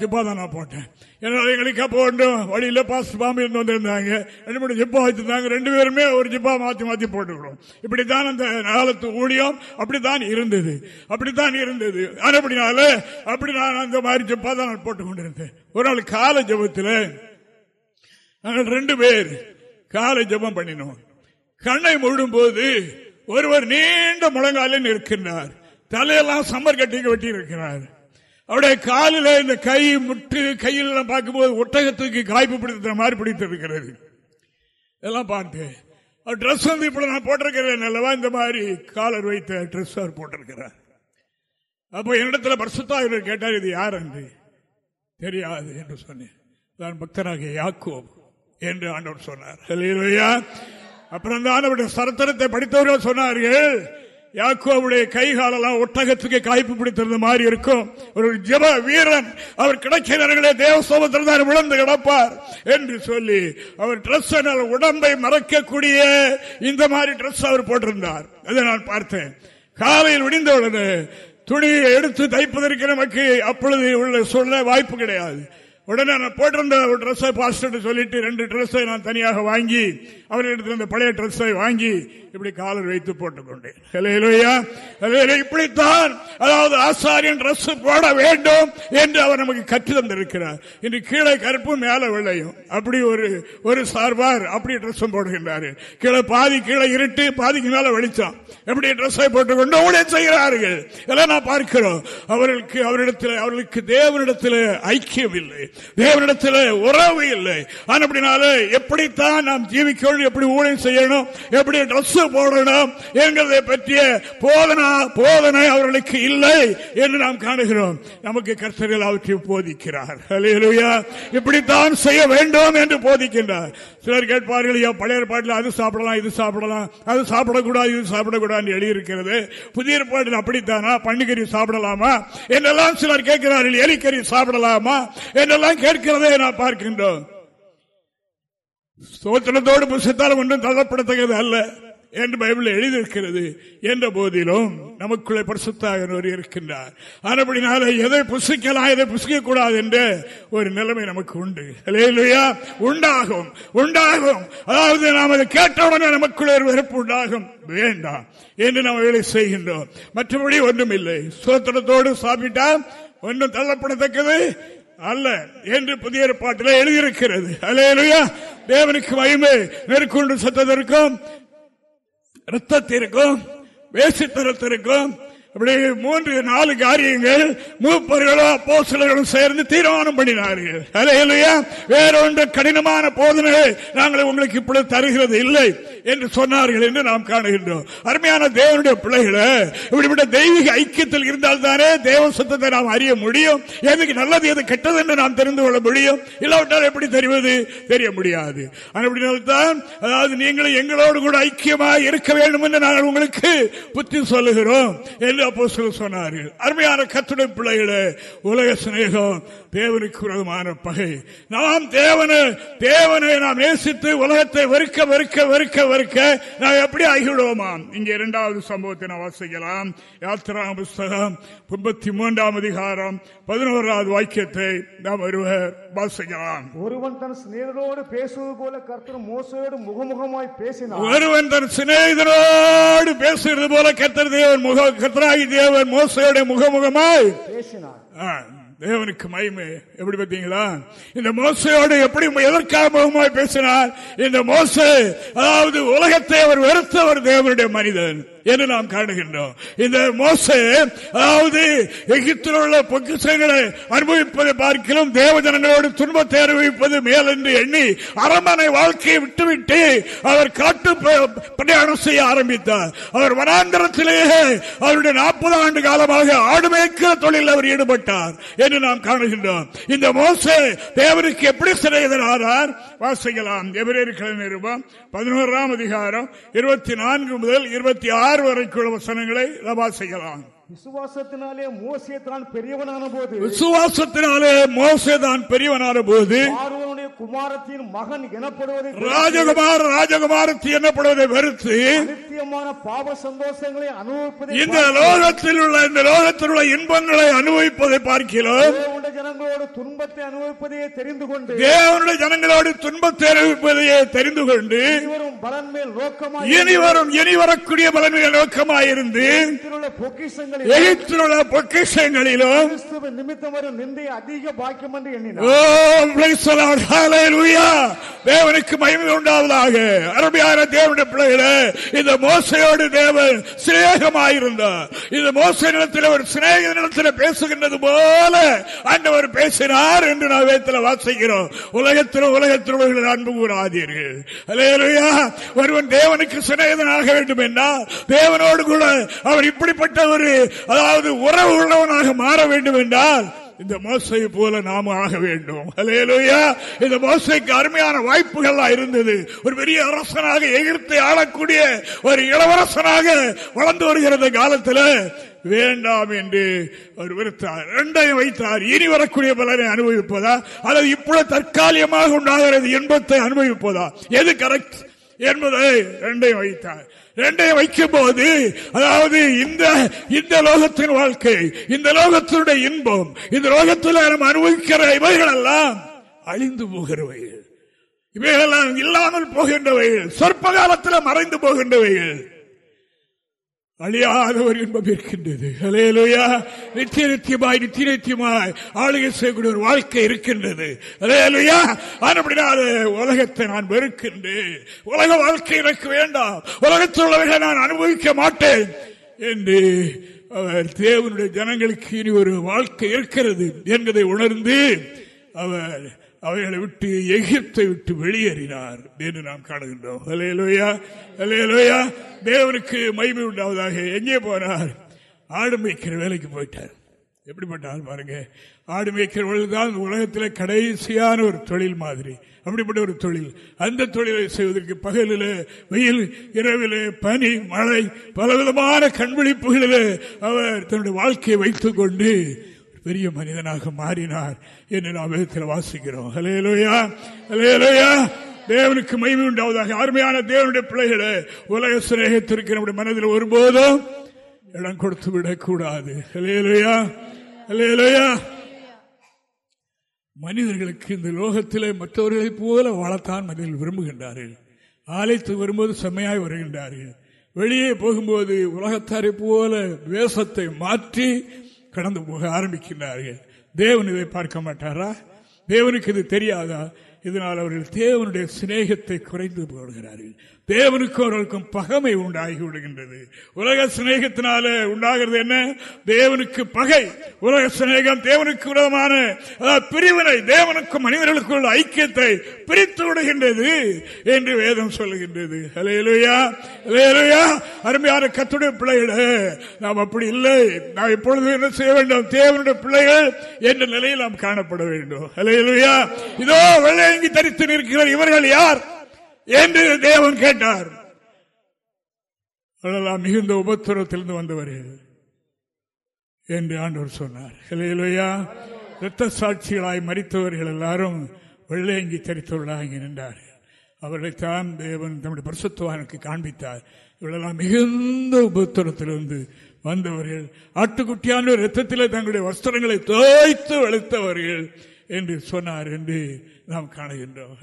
Speaker 2: ஜிப்பா தான் நான் போட்டேன். எங்களுக்கு அப்போ ஒன்றும் வழியில் பாஸ்ட் பாம்பு இருந்து வந்திருந்தாங்க. ரெண்டு மூணு ஜிப்பா வச்சிருந்தாங்க. ரெண்டு பேருமே ஒரு ஜிப்பா மாற்றி மாற்றி போட்டுக்கிறோம் இப்படித்தான் அந்த காலத்து ஊழியம் அப்படித்தான் இருந்தது. அப்படித்தான் இருந்தது. அப்படினால அப்படி நான் அந்த மாதிரி ஜிப்பா தான் நான் போட்டுக் கொண்டிருந்தேன் ஒரு நாள் கால ஜபத்தில் நாங்கள் ரெண்டு பேர் காலை ஜபம் பண்ணினோம். கண்ணை மூடும் போது ஒருவர் நீண்ட முழங்காலில் நிற்கின்றார். தலையெல்லாம் சம்மர் கட்டிக்கு வெட்டி இருக்கிறார் அவருடைய காலில் இந்த கை முட்டு கையில் பார்க்கும்போது ஒட்டகத்துக்கு காய்ப்பு பிடித்த மாதிரி பிடித்திருக்கிறது. இதெல்லாம் பார்த்தேன் ட்ரெஸ் வந்து இப்ப நான் போட்டிருக்கிறேன் அல்லவா இந்த மாதிரி காலர் வைத்த ட்ரெஸ் அவர் போட்டிருக்கிறார். அப்போ என்னிடத்துல பரிசுத்தா இவர் கேட்டார் இது யார்? என்று. தெரியாது என்று சொன்னேன். நான் பக்தராக யாக்கோ என்று ஆண்டவர் சொன்னார். அப்புறம் தான் அவருடைய சரித்திரத்தை படித்தவர்கள் சொன்னார்கள் யாக்கோவுடைய கை காலெல்லாம் ஒட்டகத்துக்கு காய்ப்பு பிடித்திருந்த மாதிரி இருக்கும். ஒரு ஜப வீரன் அவர் கிடைக்கிறவர்களே தேவ சோபத்தில் விழுந்து கிடப்பார் என்று சொல்லி அவர் டிரெஸ் உடம்பை மறக்கக்கூடிய இந்த மாதிரி டிரெஸ் அவர் போட்டிருந்தார். அதை நான் பார்த்தேன். காலையில் விடிந்தவுடனே துணியை எடுத்து தைப்பதற்கு நமக்கு அப்பொழுது உள்ள சொல்ல வாய்ப்பு கிடையாது. உடனே நான் போட்டிருந்த ஒரு ட்ரெஸ்ஸை பாஸ்டர் சொல்லிட்டு ரெண்டு ட்ரெஸ்ஸை நான் தனியாக வாங்கி அவர்களிடத்தில் இந்த பழைய ட்ரெஸ்ஸை வாங்கி இப்படி காலர் வைத்து போட்டுக் கொண்டேன் இப்படித்தான் அதாவது ஆசாரியன் Dress போட வேண்டும் என்று அவர் நமக்கு கற்று தந்திருக்கிறார். இன்று கீழே கருப்பும் மேல விளையும் அப்படி ஒரு ஒரு சார்பார் அப்படி Dress போடுகின்றார். கீழே பாதி கீழே இருட்டு பாதிக்கு மேல வெளிச்சம். எப்படி ட்ரெஸ்ஸை போட்டுக்கொண்டு ஊழியம் செய்கிறார்கள்? எல்லாம் நான் பார்க்கிறோம். அவர்களுக்கு அவரிடத்தில் அவர்களுக்கு தேவனிடத்தில் ஐக்கியம் இல்லை தேவனிடத்தில் உறவு இல்லை. அப்படினால எப்படித்தான் நாம் ஜீவிக்கணும் எப்படி ஊழியம் செய்யணும் எப்படி ட்ரெஸ் போடணும். என்கிறதை பற்றிய போதனா போதனை அவர்களுக்கு இல்லை என்று நாம் காணுகிறோம். நமக்கு கர்த்தர்கள் அவற்றை போதிக்கிறார். இப்படித்தான் செய்ய வேண்டும் என்று போதிக்கின்றார். சிலர் கேட்பார்கள் ஐயா பழைய பாட்டில் அது சாப்பிடலாம் இது சாப்பிடலாம் அது சாப்பிடக்கூடாது இது சாப்பிடக்கூடாது எழுதியிருக்கிறது. புதிய பாட்டில் அப்படித்தானா? பன்னிக்கறி சாப்பிடலாமா? என்றெல்லாம் சிலர் கேட்கிறார்கள் எலிக்கறி சாப்பிடலாமா? என்றெல்லாம் கேட்கிறதே நான் பார்க்கின்றோம். சோத்திரத்தோடு புசித்தால் ஒன்றும் தள்ளப்படத்தக்கது அல்ல. என்று பைபிள் எழுதியிருக்கிறது என்ற போதிலும் நமக்குள்ளே பரிசுத்தாக இருக்கின்றார். ஆனப்படினால எதை புசிக்கலாம் எதை புசிக்க கூடாது என்ற ஒரு நிலைமை நமக்கு உண்டு. இல்லையா உண்டாகும் உண்டாகும். அதாவது நாம் அதை கேட்டவுடனே நமக்குள்ளே ஒரு வெறுப்பு உண்டாகும். வேண்டாம் என்று நாம் வேலை செய்கின்றோம். மற்றபடி ஒன்றும் இல்லை சோத்திரத்தோடு சாப்பிட்டால் ஒன்றும் தள்ளப்படத்தக்கது அல்ல என்று புதிய ஏற்பாட்டில் எழுதியிருக்கிறது. அலையலுயா தேவனுக்கு மயிமை மேற்கொண்டு சத்ததற்கும் ரத்தத்திற்கும் வேசித்தரத்திற்கும் இப்படி மூன்று நாலு காரியங்கள் மூப்பர்களும் அப்போ சிலர்களும் சேர்ந்து தீர்மானம் பண்ணினார்கள். வேறொன்று கடினமான போதனை நாங்கள் உங்களுக்கு இப்படி தருகிறது இல்லை. என்று சொன்னார்கள் என்று நாம் காணுகின்றோம். அருமையான தேவனுடைய பிள்ளைகளை இப்படிப்பட்ட தெய்வீக ஐக்கியத்தில் இருந்தால்தானே தேவ சத்தத்தை நாம் அறிய முடியும். எதுக்கு நல்லது எது கெட்டது என்று நாம் தெரிந்து கொள்ள முடியும். இல்லாவிட்டால் எப்படி தெரிவது? தெரிய முடியாது. அப்படினால்தான் அதாவது நீங்களும் எங்களோடு கூட ஐக்கியமாக இருக்க வேண்டும் என்று நாங்கள் உங்களுக்கு புத்தி சொல்லுகிறோம் என்று அப்போ சொன்னார்கள். அருமையான கத்துடைய பிள்ளைகளே உலக சிநேகம் தேவனுக்கு விரோதமான பகை. நாம் தேவனை தேவனை நாம் நேசித்து உலகத்தை வெறுக்க வெறுக்க வெறுக்க வெறுக்க நாம் எப்படி ஆகிவிடுவோமாம் இங்கே இரண்டாவது சம்பவத்தை நாம் வாசிக்கலாம். யாத்திரா புஸ்தகம் முப்பத்தி மூன்றாம் அதிகாரம் பதினோராவது வாக்கியத்தை நாம் ஒருவர் வாசிக்கலாம்.
Speaker 3: ஒருவன் தன் சிநேகரோடு பேசுவது போல கர்த்தர் மோசையோடு முகமுகமாய் பேசினார்.
Speaker 2: ஒருவன் தன் சிநேகிதரோடு பேசுகிறது போல கத்தர் தேவன் முக கத்தராகி தேவன் மோசையோட முகமுகமாய்
Speaker 3: பேசினார்.
Speaker 2: தேவனுக்கு மகிமை. எப்படி பார்த்தீங்களா? இந்த மோசையோடு எப்படி எதற்காக முகமாய் பேசினார்? இந்த மோசை அதாவது உலகத்தை அவர் வெறுத்தவர் தேவனுடைய மனிதன். என்று நாம் காணுகின்றோம். இந்த மோசை அதாவது எகிப்தில் உள்ள பொக்கிசங்களை அனுபவிப்பதை பார்க்கலாம் தேவஜனங்களோடு துன்பத்தை அனுபவிப்பது மேல் என்று எண்ணி அரண்மனை வாழ்க்கையை விட்டுவிட்டு அவர் காட்டு பிரயாணம் செய்ய ஆரம்பித்தார். அவர் வனாந்திரத்திலேயே அவருடைய நாற்பது ஆண்டு காலமாக ஆடு மேய்க்கிற தொழில் அவர் ஈடுபட்டார் என்று நாம் காணுகின்றோம். இந்த மோச தேவனுக்கு எப்படி சிறையதனார் வாசிக்கலாம். எபிரேயர்கள் நிருபம் பதினோராம் அதிகாரம் இருபத்தி நான்கு முதல் இருபத்தி ஆறு வரைக்குள்ள வசனங்களை ரபா செய்யலாம்.
Speaker 3: விசுவாசத்தினாலே மோசே தான் பெரியவனான போது
Speaker 2: விசுவாசத்தினாலே மோசே தான் பெரியவனான போது
Speaker 3: பார்வனுடைய குமாரத்தின் மகன் எனப்படுவதை
Speaker 2: ராஜகுமார் ராஜகுமாரத்தி என்னப்படுவதை வெறுத்து
Speaker 3: நித்தியமான பாவ சந்தோஷங்களை அனுபவிப்பதை
Speaker 2: இந்த லோகத்தில் உள்ள இந்த லோகத்தில் உள்ள இன்பங்களை அனுபவிப்பதை பார்க்கிறோம்.
Speaker 3: ஜனங்களோடு துன்பத்தை அனுபவிப்பதையே தெரிந்து கொண்டு
Speaker 2: தேவனுடைய ஜனங்களோடு துன்பத்தை அனுபவிப்பதையே தெரிந்து கொண்டு
Speaker 3: பலன் மேல் நோக்கமாய்
Speaker 2: இனி வரும் இனி வரக்கூடிய பலன்கள் நோக்கமாயிருந்து
Speaker 3: உள்ள
Speaker 2: பொக்கிஷங்களிலும்
Speaker 3: கிறிஸ்துவ நிமித்தம் வரும் நிந்தை அதிக பாக்கியம் என்று எண்ணினார்.
Speaker 2: தேவனுக்கு மகிமை உண்டாவதாக. அருமையான தேவனுடைய பிள்ளைகளே இந்த மோசையோடு தேவன் சிநேகமாயிருந்தார். இந்த மோச நிலத்தில் ஒரு சிநேக நிலத்தில் பேசுகின்றது போல ஆண்டவர் பேசினார் என்று நான் வேத்தில் வாசிக்கிறோம். உலகத்தில் உலகத்தில் அன்பு கூறாதீர்கள். ஒருவன் தேவனுக்கு சிநேகிதனாக வேண்டும் என்றால் தேவனோடு கூட அவர் இப்படிப்பட்ட ஒரு அதாவது உறவு உள்ளவனாக மாற வேண்டும் என்றால் இந்த மோசை போல நாம ஆக வேண்டும். அல்லேலூயா. இந்த மோசைக்கு அருமையான வாய்ப்புகள்லாம் இருந்தது. ஒரு பெரிய அரசனாக எகிர்த்து ஆளக்கூடிய ஒரு இளவரசனாக வளர்ந்து வருகிற காலத்தில். வேண்டாம் என்று அவர் விருத்தார் இரண்டையும் வைத்தார். இனி வரக்கூடிய பலனை அனுபவிப்பதா? அல்லது இப்பொழுது தற்காலிகமாக உண்டாகிறது இன்பத்தை அனுபவிப்பதா? எது கரெக்ட் என்பதை இரண்டையும் வைத்தார். ரெண்டையும் வைக்கும் போது அதாவது இந்த இந்த லோகத்தின் வாழ்க்கை இந்த லோகத்தினுடைய இன்பம் இந்த லோகத்தில் நாம் அனுபவிக்கிற இவைகள் எல்லாம் அழிந்து போகிறவைகள். இவைகளெல்லாம் இல்லாமல் போகின்றவைகள். சொற்ப காலத்தில் மறைந்து போகின்றவைகள். அழியாத ஒரு இன்பம் இருக்கின்றது. அலையலுயா நித்திய நித்தியமாய் நித்திய நித்தியமாய் ஆளுகை செய்யக்கூடிய ஒரு வாழ்க்கை இருக்கின்றது. அலையலுயா அப்படினால உலகத்தை நான் வெறுக்கின்றேன். உலக வாழ்க்கை எனக்கு வேண்டாம். உலகத்தில் உள்ளவர்களை நான் அனுபவிக்க மாட்டேன். என்று அவர் தேவனுடைய ஜனங்களுக்கு இனி ஒரு வாழ்க்கை இருக்கிறது என்பதை உணர்ந்து அவர் அவைகளை விட்டு எகிப்தை விட்டு வெளியேறினார் என்று நாம் காணுகின்றோம். அலையலோயா அலையலோயா தேவனுக்கு மகிமை உண்டாவதாக. எங்கே போனார்? ஆடு மேய்க்கிற வேலைக்கு போயிட்டார். எப்படிப்பட்டார் பாருங்க. ஆடு மேய்க்கிறவர்கள் தான் உலகத்தில் கடைசியான ஒரு தொழில் மாதிரி. அப்படிப்பட்ட ஒரு தொழில். அந்த தொழிலை செய்வதற்கு பகலில் வெயில் இரவில் பனி மழை பலவிதமான கண்விழிப்புகளில் அவர் தன்னுடைய வாழ்க்கையை வைத்துக் கொண்டு பெரிய மனிதனாக மாறினார் என்று நாம் வேதத்தில் வாசிக்கிறோம். அலையலோயா அலையலோயா தேவனுக்கு மகிமை உண்டாவதாக. அருமையான தேவனுடைய பிள்ளைகளை உலக சிநேகத்திற்கு நம்முடைய மனதில் ஒருபோதும் இடம் கொடுத்து விடக்கூடாது. அலையலோயா அலையலோயா மனிதர்களுக்கு இந்த லோகத்திலே மற்றவர்களைப் போல வாழத்தான் மனிதர்கள் விரும்புகின்றார்கள். ஆலயத்துக்கு வரும்போது செம்மையாய் வருகின்றார்கள். வெளியே போகும்போது உலகத்தாரை போல வேஷத்தை மாற்றி கடந்து போக ஆரம்பிக்கின்றார்கள் தேவன் இதை பார்க்க மாட்டாரா? தேவனுக்கு இது தெரியாதா? இதனால் அவர்கள் தேவனுடைய சிநேகத்தை குறைந்து போடுகிறார்கள் தேவனுக்கும் அவர்களுக்கும் பகமை உண்டாகி விடுகின்றது. உலக சிநேகத்தினால உண்டாகிறது என்ன? தேவனுக்கு பகை. உலக சிநேகம் தேவனுக்கு விரோதமான பிரிவினை தேவனுக்கும் மனிதர்களுக்குள்ள ஐக்கியத்தை பிரித்து விடுகின்றது என்று வேதம் சொல்லுகின்றது. அலையலுயா அலையலுயா அருமையான கத்துடைய பிள்ளைகள நாம் அப்படி இல்லை. நாம் இப்பொழுது என்ன செய்ய வேண்டும்? தேவனுடைய பிள்ளைகள் என்ற நிலையில் நாம் காணப்பட வேண்டும். அலையலுயா இதோ வெள்ளையங்கி தரித்து நிற்கிறார் இவர்கள் யார்? என்று தேவன் கேட்டார். மிகுந்த உபத்திரத்திலிருந்து வந்தவர்கள் என்று ஆண்டவர் சொன்னார். இல்லையிலையா இரத்த சாட்சிகளாய் மறித்தவர்கள் எல்லாரும் வெள்ளையங்கி தரித்துள்ளாங்க நின்றார்கள் அவர்களைத்தான் தேவன் தம்முடைய பரிசுத்துவானுக்கு காண்பித்தார். இவளெல்லாம் மிகுந்த உபத்திரத்திலிருந்து வந்தவர்கள் ஆட்டுக்குட்டியான ரத்தத்தில் தங்களுடைய வஸ்திரங்களை தோய்த்து வளர்த்தவர்கள் என்று சொன்னார் என்று நாம் காணுகின்றோம்.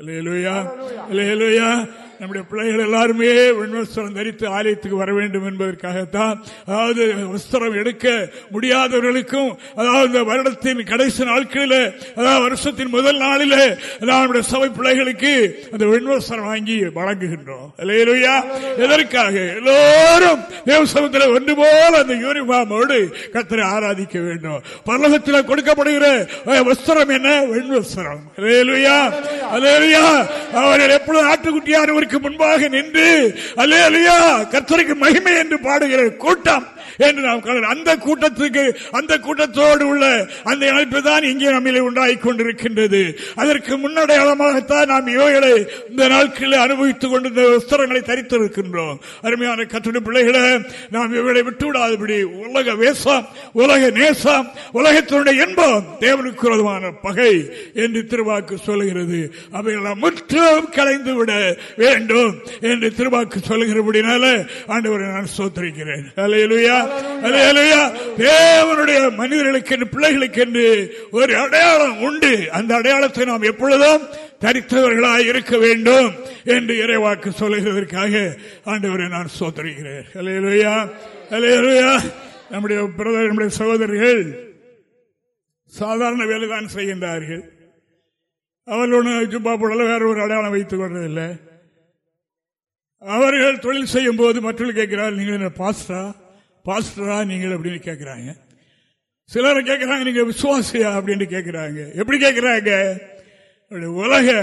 Speaker 2: நம்முடைய பிள்ளைகள் எல்லாருமே வெண்வஸ்திரம் தரித்து ஆலயத்துக்கு வர வேண்டும் என்பதற்காகத்தான் அதாவது வஸ்திரம் எடுக்க முடியாதவர்களுக்கும் அதாவது இந்த வருடத்தின் கடைசி நாட்களில் அதாவது வருஷத்தின் முதல் நாளில் நம்முடைய சபை பிள்ளைகளுக்கு அந்த வெண்வஸ்திரம் வாங்கி வழங்குகின்றோம். இல்லையா எதற்காக? எல்லோரும் தேவசமத்தில் ஒன்று போல அந்த யூனிஃபார்மோடு கத்தரை ஆராதிக்க வேண்டும். பல்லகத்தில் கொடுக்கப்படுகிற வஸ்திரம் என்ன? வெண்வஸ்திரம். இல்லையா அவர்கள் எப்பொழுது ஆட்டுக்குட்டியானவருக்கு முன்பாக நின்று அல்லையா கத்தருக்கு மகிமை என்று பாடுகிற கூட்டம் என்று நாம் அந்த கூட்டத்துக்கு அந்த கூட்டத்தோடு உள்ள அந்த இணைப்பு தான் இங்கே நம்மளை உண்டாகி கொண்டிருக்கின்றது. அதற்கு முன்னடையாளமாகத்தான் நாம் இவைகளை இந்த நாட்களில் அனுபவித்துக் கொண்டு இந்த வஸ்திரங்களை தரித்திருக்கின்றோம். அருமையான கற்றுடைய பிள்ளைகளை நாம் இவைகளை விட்டுவிடாதபடி உலக வேசம் உலக நேசம் உலகத்தினுடைய இன்பம் தேவனுக்கு பகை என்று திருவாக்கு சொல்லுகிறது. அவைகள் முற்றும் கலைந்து விட வேண்டும் என்று திருவாக்கு சொல்லுகிறபடினால ஆண்டவரை நான் சோத்தரிக்கிறேன் அலையலுயா தேவனுடைய மனிதர்களுக்கு என்று பிள்ளைகளுக்கு என்று ஒரு அடையாளம் உண்டு. அந்த அடையாளத்தை நாம் எப்பொழுதும் தரித்தவர்களாக இருக்க வேண்டும் என்று இறைவாக்கு சொல்லுகிறதற்காக ஆண்டவரை நான் சோதரிகிறேன் நம்முடைய பிரதர் நம்முடைய சகோதரர்கள் சாதாரண வேலைதான் செய்கின்றார்கள். அவர்கள் ஜுப்பா போடல வேற ஒரு அடையாளம் வைத்துக் கொண்டதில்லை. அவர்கள் தொழில் செய்யும் போது மற்றவர்கள் கேட்கிறார் நீங்கள் என்ன பாஸ்டா பாஸ்டரா நீங்கள் அப்படின்னு கேட்கிறாங்க சிலரை கேட்கிறாங்க நீங்க விசுவாசியா அப்படின்னு கேட்கிறாங்க எப்படி கேட்கிறாங்க உலக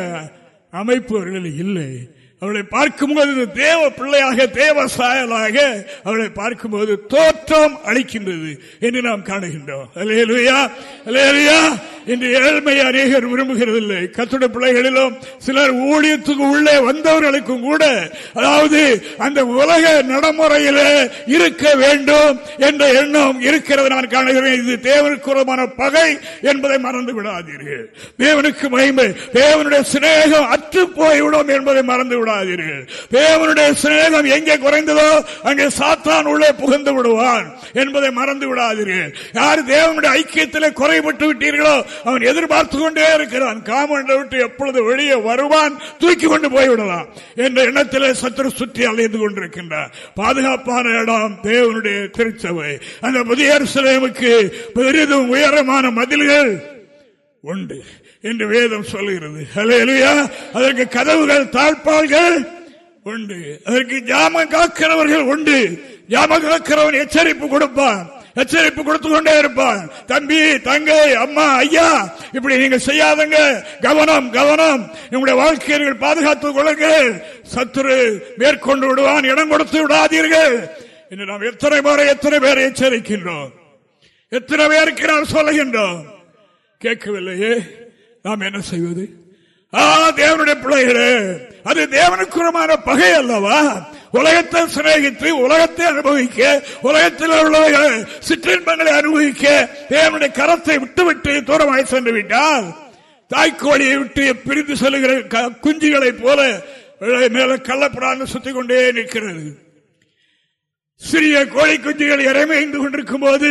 Speaker 2: அமைப்பு அவர்கள் இல்லை. அவளை பார்க்கும்போது தேவ பிள்ளையாக தேவ சாயலாக அவளை பார்க்கும்போது தோற்றம் அளிக்கின்றது என்று நாம் காணுகின்றோம். இன்று ஏழ்மை அநேகர் விரும்புகிறதில்லை. கத்துட பிள்ளைகளிலும் சிலர் ஊழியத்துக்கு உள்ளே வந்தவர்களுக்கும் கூட அதாவது அந்த உலக நடைமுறையில் இருக்க வேண்டும் என்ற எண்ணம் இருக்கிறது நான் காணுகிறேன். இது தேவனுக்குறமான பகை என்பதை மறந்து விடாதீர்கள். தேவனுக்கு மகிமை தேவனுடைய சிநேகம் அற்று போய்விடும் என்பதை மறந்து விடாதீர்கள். தேவனுடைய சிநேகம் எங்கே குறைந்ததோ அங்கே சாத்தான் உள்ளே புகுந்து விடுவான் என்பதை மறந்து விடாதீர்கள். யார் தேவனுடைய ஐக்கியத்தில் குறைபட்டு விட்டீர்களோ அவன் எதிர்பார்த்து கொண்டே இருக்கிறான். காமண்டை விட்டு எப்பொழுது வெளியே வருவான் தூக்கி கொண்டு போய்விடலாம் என்ற எண்ணத்திலே சத்துரு சுற்றி அலைந்து கொண்டிருக்கின்றார். பாதுகாப்பான இடம் தேவனுடைய திருச்சபை. அந்த புதிய சிலைமுக்கு பெரிதும் உயரமான மதில்கள் உண்டு என்று வேதம் சொல்லுகிறது அதற்கு கதவுகள் தாழ்பால்கள் உண்டு. அதற்கு ஜாம காக்கிறவர்கள் உண்டு. ஜாம காக்கிறவன் எச்சரிப்பு கொடுப்பான். எச்சரிப்பு கொடுத்து கொண்டே இருப்பான் தம்பி தங்கை அம்மா ஐயா இப்படி நீங்க செய்யாதங்க. கவனம் கவனம். உங்களுடைய வாழ்க்கையர்கள் பாதுகாத்துக் கொள்ளுங்கள். சத்துரு மேற்கொண்டு விடுவான் இடம் கொடுத்து விடாதீர்கள். இன்று நாம் எத்தனை பேரை எத்தனை பேரை எச்சரிக்கின்றோம். எத்தனை பேருக்கு நாம் சொல்லுகின்றோம். கேட்கவில்லையே. நாம் என்ன செய்வது? தேவனுடைய பிள்ளைகளே அது தேவனுக்குறமான பகை அல்லவா? உலகத்தை சிநேகித்து உலகத்தை அனுபவிக்க உலகத்தில் உள்ள சிற்றின்பங்களை அனுபவிக்க தேவனுடைய கரத்தை விட்டுவிட்டு தூரமாய் சென்று விட்டால் தாய்க்கோழியை விட்டு பிரிந்து செல்கிற குஞ்சுகளை போல மேல கள்ளப்படாமல் சுத்திக் கொண்டே நிற்கிறது. சிறிய கோழி குஞ்சுகள் இறைமைந்து கொண்டிருக்கும் போது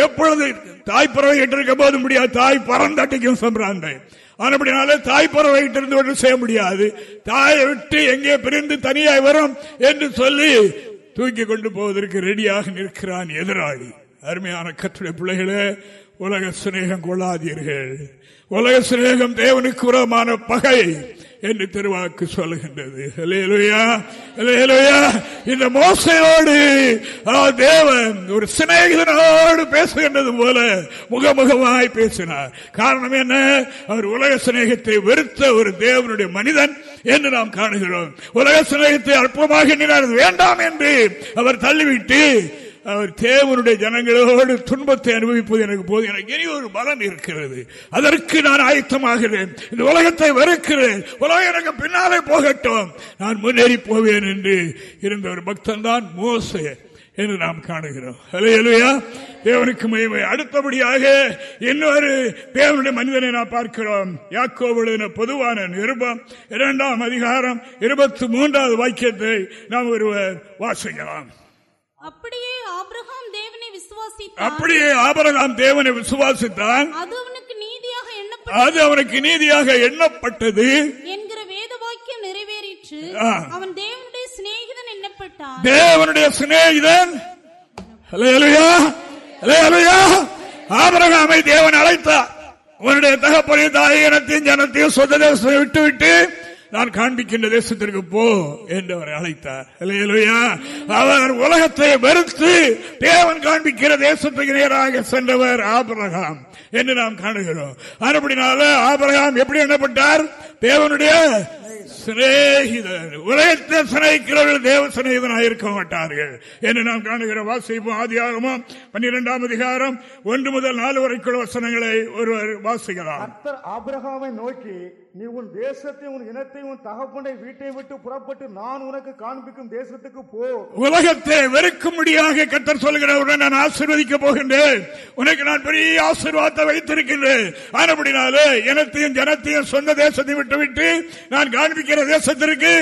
Speaker 2: எப்பொழுது தாய் பறவை இருக்கும் போது முடியாது தாய் பறந்தாட்டிக்கும் சொல்றாங்க ஆனப்படினால தாய் பறவை இருந்து ஒன்றும் செய்ய முடியாது. தாயை விட்டு எங்கே பிரிந்து தனியாய் வரும் என்று சொல்லி தூக்கி கொண்டு போவதற்கு ரெடியாக நிற்கிறான் எதிராளி. அருமையான கற்றுடைய பிள்ளைகளே உலக சிநேகம் கொள்ளாதீர்கள். உலக சிநேகம் தேவனுக்கு உரமான பகை. என்று திருவாக்கு சொல்லுகின்றது. இந்த மோசையோடு தேவன் ஒரு சிநேகிதனோடு பேசுகின்றது போல முகமுகமாய் பேசினார். காரணம் என்ன? அவர் உலக சிநேகத்தை வெறுத்த ஒரு தேவனுடைய மனிதன் என்று நாம் காணுகிறோம். உலக சிநேகத்தை அற்பமாக வேண்டாம் என்று அவர் தள்ளிவிட்டு அவர் தேவனுடைய ஜனங்களோடு துன்பத்தை அனுபவிப்பது எனக்கு போது எனக்கு இனி ஒரு பலன் இருக்கிறது. அதற்கு நான் ஆயத்தமாகிறேன். இந்த உலகத்தை வெறுக்கிறேன். உலகம் எனக்கு பின்னாலே போகட்டும். நான் முன்னேறி போவேன் என்று இருந்த ஒரு பக்தன் தான் மோசே என்று நாம் காணுகிறோம். அலையலுயா தேவனுக்கு மகிமை. அடுத்தபடியாக இன்னொரு தேவனுடைய மனிதனை நாம் பார்க்கிறோம். யாக்கோவுடைய பொதுவான நிருபம். இரண்டாம் அதிகாரம் இருபத்தி மூன்றாவது வாக்கியத்தை நாம் ஒருவர் வாசிக்கலாம்.
Speaker 4: அப்படியே ஆபிரகாம் தேவனை விசுவாசித்தான்.
Speaker 2: அப்படியே ஆபரகாம் தேவனை விசுவாசித்தான்.
Speaker 4: அது அவனுக்கு நீதியாக எண்ணப்பட்டது.
Speaker 2: அது அவனுக்கு நீதியாக எண்ணப்பட்டது.
Speaker 4: என்கிற வேத வாக்கியம் நிறைவேறிற்று அவன் தேவனுடைய சிநேகிதன் எண்ணப்பட்டான்.
Speaker 2: தேவனுடைய சிநேகிதன். ஆபரகாமை தேவன் அழைத்தார். உன்னுடைய தகப்பனை தாயகனத்தையும் ஜனத்தையும் சொந்த தேசத்தை விட்டு விட்டு நான் காண்பிக்கின்ற தேசத்திற்கு போ என்று அவரை அழைத்தார். அவர் உலகத்தை வெறுத்து தேவன் காண்பிக்கிற தேசத்துக்கு நேராக சென்றவர் ஆபரகாம் என்று நாம் காணுகிறோம். அப்படினால ஆபரகாம் எப்படி எண்ணப்பட்டார்? தேவனுடைய சிநேகிதர் உலகத்தை சிநேகிக்கிறவர்கள் தேவ சிநேகிதனாக இருக்க மாட்டார்கள் என்று நாம் காணுகிற வாசிப்போம் ஆதிகாரமும் பன்னிரெண்டாம் அதிகாரம் ஒன்று முதல் நாலு வரைக்குள்ள வசனங்களை ஒருவர் வாசிக்கலாம்.
Speaker 3: ஆபிரகாமை நோக்கி நீ உன் தேசத்தை உன் இனத்தை உன் தகப்பனை வீட்டை விட்டு புறப்பட்டு நான் உனக்கு காண்பிக்கும் தேசத்துக்கு போ.
Speaker 2: உலகத்தை வெறுக்கும்படியாக கத்தர் சொல்கிறவுடன் நான் ஆசிர்வதிக்க போகின்றேன். உனக்கு நான் பெரிய ஆசீர்வாதத்தை வைத்திருக்கின்றேன். ஆனப்படினாலே இனத்தையும் ஜனத்தையும் சொந்த தேசத்தை விட்டு விட்டு நான் காண்பிக்கிற தேசத்திற்கு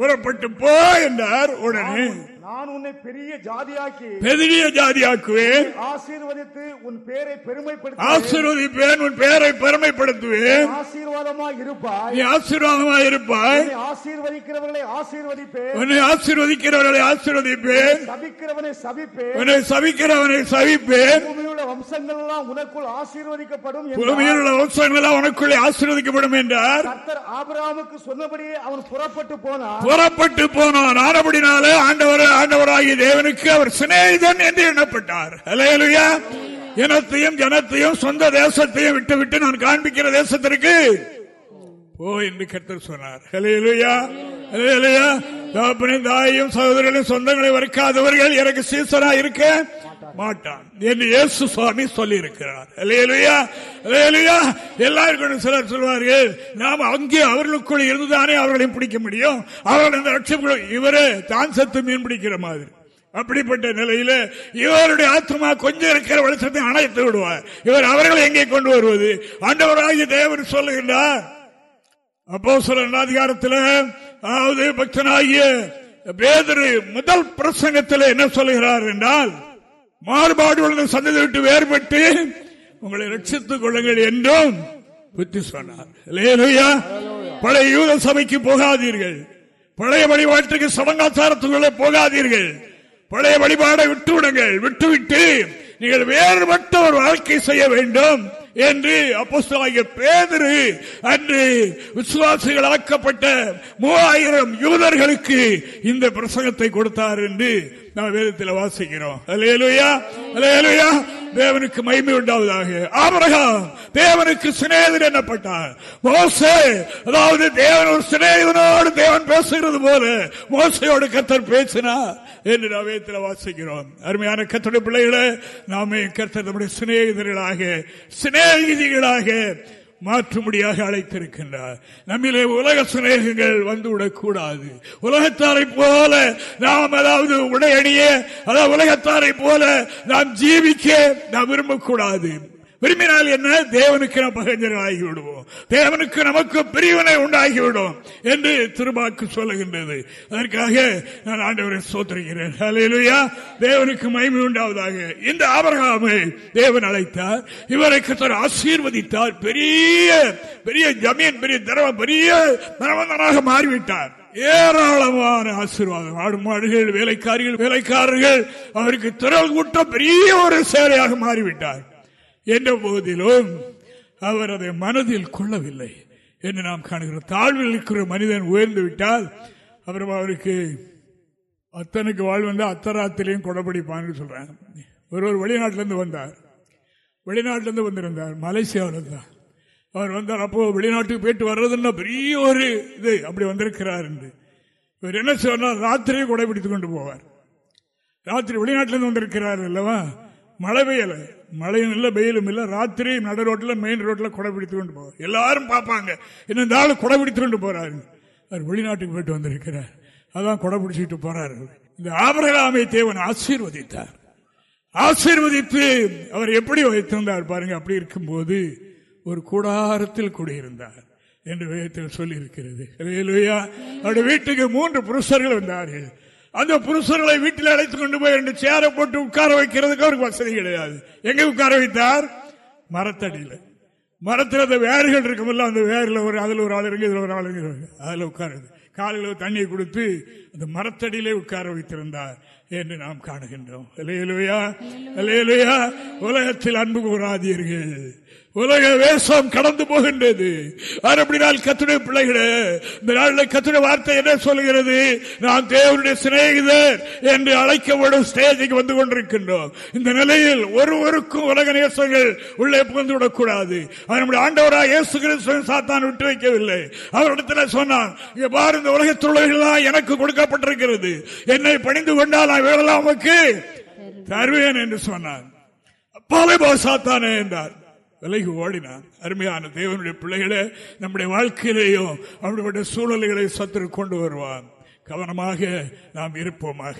Speaker 2: புறப்பட்டு போ என்றார். உடனே
Speaker 3: நான் உன்னை பெரிய ஜாதியாக்கி
Speaker 2: பெரிய ஜாதியாக்குவேன்.
Speaker 3: ஆசீர்வதித்து உன் பேரை பெருமைப்படுத்த
Speaker 2: ஆசீர்வதிப்பேன் உன் பேரை பெருமைப்படுத்துவேன்.
Speaker 3: ஆசீர்வாதமாக இருப்பாய்.
Speaker 2: நீ ஆசீர்வாதமாக இருப்பாய்.
Speaker 3: ஆசீர்வதிக்கிறவர்களை ஆசீர்வதிப்பேன்.
Speaker 2: உன்னை ஆசீர்வதிக்கிறவர்களை ஆசீர்வதிப்பேன்.
Speaker 3: சபிக்கிறவனை சபிப்பேன்.
Speaker 2: உன்னை சபிக்கிறவனை சபிப்பேன்.
Speaker 3: பூமியுள்ள வம்சங்கள் எல்லாம் உனக்குள் ஆசீர்வதிக்கப்படும்
Speaker 2: பூமியில் உள்ள வம்சங்கள் எல்லாம் உனக்குள்ளே ஆசீர்வதிக்கப்படும் என்றார்.
Speaker 3: கர்த்தர் ஆபராமுக்கு சொன்னபடியே அவன் புறப்பட்டு போனான்.
Speaker 2: புறப்பட்டு போனான். ஆனபடினாலே ஆண்டவர் ஆண்டவராகிய தேவனுக்கு அவர் சிநேகிதன் என்று எண்ணப்பட்டார். அலையலுயா இனத்தையும் ஜனத்தையும் சொந்த தேசத்தையும் விட்டுவிட்டு நான் காண்பிக்கிற தேசத்திற்கு ஓ என்று கத்தர் சொன்னார். தாயும் சகோதரர்களும் சொந்தங்களை வரைக்காதவர்கள் எனக்கு சீசனா இருக்க மாட்டான் என்று இயேசு சுவாமி சொல்லி இருக்கிறார் எல்லாருக்கும் சிலர் சொல்வார்கள் நாம் அங்கே அவர்களுக்குள் இருந்துதானே அவர்களையும் பிடிக்க முடியும்? அவர்கள் அந்த லட்சம் இவரே தான் சத்து மீன் பிடிக்கிற மாதிரி. அப்படிப்பட்ட நிலையில இவருடைய ஆத்மா கொஞ்சம் இருக்கிற வெளிச்சத்தை அணைத்து விடுவார். இவர் அவர்களை எங்கே கொண்டு வருவது? ஆண்டவராகிய தேவர் சொல்லுகின்றார். அப்போ சொல்ல அதிகாரத்தில் அதாவது பக்தனாகிய பேதரு முதல் பிரசங்கத்தில் என்ன சொல்லுகிறார் என்றால் மாறுபாடு உள்ள சந்ததி விட்டு வேறுபட்டு உங்களை ரட்சித்துக் கொள்ளுங்கள் என்றும் புத்தி சொன்னார். பழைய யூத சபைக்கு போகாதீர்கள். பழைய வழிபாட்டுக்கு சடங்காச்சாரத்துக்குள்ளே போகாதீர்கள். பழைய வழிபாடை விட்டு விடுங்கள் விட்டுவிட்டு நீங்கள் வேறுபட்ட ஒரு வாழ்க்கை செய்ய வேண்டும். என்று அப்போஸ்தலனாகிய பேதரு அன்று விசுவாசிகளாக்கப்பட்ட மூவாயிரம் யூதர்களுக்கு இந்த பிரசங்கத்தை கொடுத்தார் என்று நாம் வேதத்தில் வாசிக்கிறோம். தேவனுக்கு மகிமை உண்டாவதாக. ஆபரகம் தேவனுக்கு சிநேகன் என்னப்பட்டார். மோசே அதாவது தேவன் ஒரு சிநேகனோடு தேவன் பேசுகிறது போல மோசையோடு கத்தர் பேசினார் என்று நாம் வேதத்தில் வாசிக்கிறோம். அருமையான கத்தோட பிள்ளைகளை நாமே கத்தர் நம்முடைய சிநேகிதர்களாக சிநேகிதிகளாக மாற்றும்படியாக அழைத்திருக்கின்றார். நம்மிலே உலக சிநேகங்கள் வந்துவிடக் கூடாது உலகத்தாரை போல நாம் அதாவது உடையணிய அதாவது உலகத்தாரை போல நாம் ஜீவிக்க நாம் விரும்பக்கூடாது. விரும்பினால் என்ன? தேவனுக்கு நாம் பகஞ்சர்கள் ஆகிவிடுவோம் தேவனுக்கு நமக்கு பிரிவினை உண்டாகிவிடும் என்று திருமாக்கு சொல்லுகின்றது. அதற்காக நான் ஆண்டவரை சோத்திருக்கிறேன் தேவனுக்கு மகிமை உண்டாவதாக. இந்த ஆபரகாமை தேவன் அழைத்தார். இவரை ஆசீர்வதித்தார். பெரிய பெரிய ஜமீன் பெரிய திரவம் பெரிய தரவந்தனாக மாறிவிட்டார். ஏராளமான ஆசீர்வாதம். ஆடு மாடுகள் வேலைக்காரிகள் வேலைக்காரர்கள் அவருக்கு திரள் கூட்டம் பெரிய ஒரு சேலையாக மாறிவிட்டார். என்ற போதிலும் அவர் அதை மனதில் கொள்ளவில்லை என்று நாம் காணுகிறோம். தாழ்வில் இருக்கிற மனிதன் உயர்ந்து விட்டால் அப்புறம் அவருக்கு அத்தனுக்கு வாழ் வந்து அத்தராத்திலையும் கொடைப்பிடிப்பான்னு சொல்றாங்க. ஒரு ஒரு வெளிநாட்டிலேருந்து வந்தார். வெளிநாட்டிலேருந்து வந்திருந்தார். மலேசியாவில் இருந்தார் அவர் வந்தார். அப்போ வெளிநாட்டுக்கு போயிட்டு வர்றதுன்னா பெரிய ஒரு இது. அப்படி வந்திருக்கிறார் என்று. இவர் என்ன சொன்னால் ராத்திரியே பிடித்து கொண்டு போவார். ராத்திரி வெளிநாட்டிலேருந்து வந்திருக்கிறார் அல்லவா? மழை பெய்யலை. மழையும் இல்லை வெயிலும் இல்லை ராத்திரி நட ரோட்டில் மெயின் ரோட்டில் கொடை பிடித்து கொண்டு போவார். எல்லாரும் பார்ப்பாங்க. என்ன இந்த கொடை பிடித்து கொண்டு போறாரு? அவர் வெளிநாட்டுக்கு போயிட்டு வந்திருக்கிறார். அதான் கொடை பிடிச்சிட்டு போறாரு. இந்த ஆபரகாமை தேவன் ஆசீர்வதித்தார். ஆசீர்வதித்து அவர் எப்படி வைத்திருந்தார் பாருங்க அப்படி இருக்கும்போது ஒரு கூடாரத்தில் குடியிருந்தார் என்று வேதத்தில் சொல்லி இருக்கிறது அவருடைய வீட்டுக்கு மூன்று புருஷர்கள் வந்தார்கள். அந்த புருஷர்களை வீட்டில் அழைத்துக் கொண்டு போய் ரெண்டு சேரை போட்டு உட்கார வைக்கிறதுக்கு அவருக்கு வசதி கிடையாது. எங்க உட்கார வைத்தார்? மரத்தடியில். மரத்தில் அந்த வேர்கள் இருக்குமில்ல அந்த வேரில் ஒரு அதில் ஒரு ஆள் இருக்கு இதில் ஒரு ஆள் இருக்கு அதில் உட்காருது காலையில் தண்ணியை கொடுத்து அந்த மரத்தடியிலே உட்கார வைத்திருந்தார் என்று நாம் காணுகின்றோம். இல்லையிலுயா இல்லையிலுயா உலகத்தில் அன்பு கூறாதீர்கள். உலக வேஷம் கடந்து போகின்றது. அப்படினால் கத்துடைய பிள்ளைகளே இந்த நாளில் கத்துடைய வார்த்தை என்ன சொல்லுகிறது? நான் தேவனுடைய சிநேகிதர் என்று அழைக்கப்படும் ஸ்டேஜுக்கு வந்து கொண்டிருக்கின்றோம். இந்த நிலையில் ஒருவருக்கும் உலக நேசங்கள் உள்ளே புகுந்து விடக்கூடாது. நம்முடைய ஆண்டவராக இயேசு சாத்தான் விட்டு வைக்கவில்லை. அவரிடத்தில் சொன்னான் இங்க பாரு இந்த உலகத்தில் உள்ளவர்கள் எனக்கு கொடுக்கப்பட்டிருக்கிறது. என்னை பணிந்து கொண்டால் நான் வேலை தருவேன் என்று சொன்னான். அப்பாலே போ சாத்தானே என்றார். விலகி ஓடினான். அருமையான தேவனுடைய பிள்ளைகளை நம்முடைய வாழ்க்கையிலேயும் அவருடைய சூழல்களை சத்துரு கொண்டு வருவான். கவனமாக நாம் இருப்போமாக.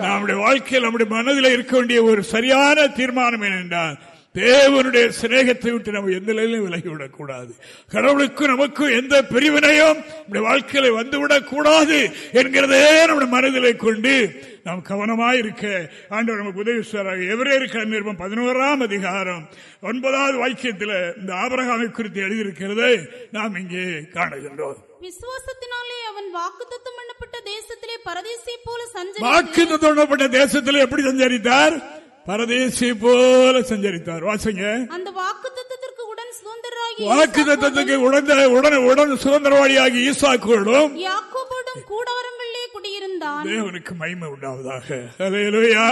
Speaker 2: நம்முடைய வாழ்க்கையில் நம்முடைய மனதில் இருக்க வேண்டிய ஒரு சரியான தீர்மானம் என்னென்றால் தேவனுடைய சிநேகத்தை விட்டு நம்ம எந்த நிலையிலும் விலகிவிடக் கூடாது கடவுளுக்கும் நமக்கும் எந்த பிரிவினையும் நம்முடைய வாழ்க்கையில வந்துவிடக் கூடாது என்கிறதே நம்முடைய மனதிலை கொண்டு நாம் கவனமாக இருக்க ஆண்டவர் நமக்கு உதவி எவரே இருக்க நிருபம் பதினோராம் அதிகாரம் ஒன்பதாவது வாக்கியத்தில் இந்த ஆபரகாமை குறித்து எழுதியிருக்கிறதை நாம் இங்கே காணுகின்றோம்.
Speaker 4: விசுவாசத்தினாலே அவன் வாக்குத்தத்தம் பண்ணப்பட்ட தேசத்திலே பரதேசி போல சஞ்சரி
Speaker 2: வாக்கு தோண்டப்பட்ட தேசத்தில் எப்படி சஞ்சரித்தார்? பரதேசி போல சஞ்சரித்தார். வாசிங்க.
Speaker 4: அந்த வாக்குத்தத்தத்திற்கு உடன் சுதந்திரராகி
Speaker 2: வாக்கு தத்துவத்துக்கு உடந்த உடனே உடன் சுதந்திரவாளியாகி ஈசாக்கோடும்
Speaker 4: யாக்கோபோடும் கூடாரங்களிலே குடியிருந்தான்.
Speaker 2: தேவனுக்கு மகிமை உண்டாவதாக. அலையலுயா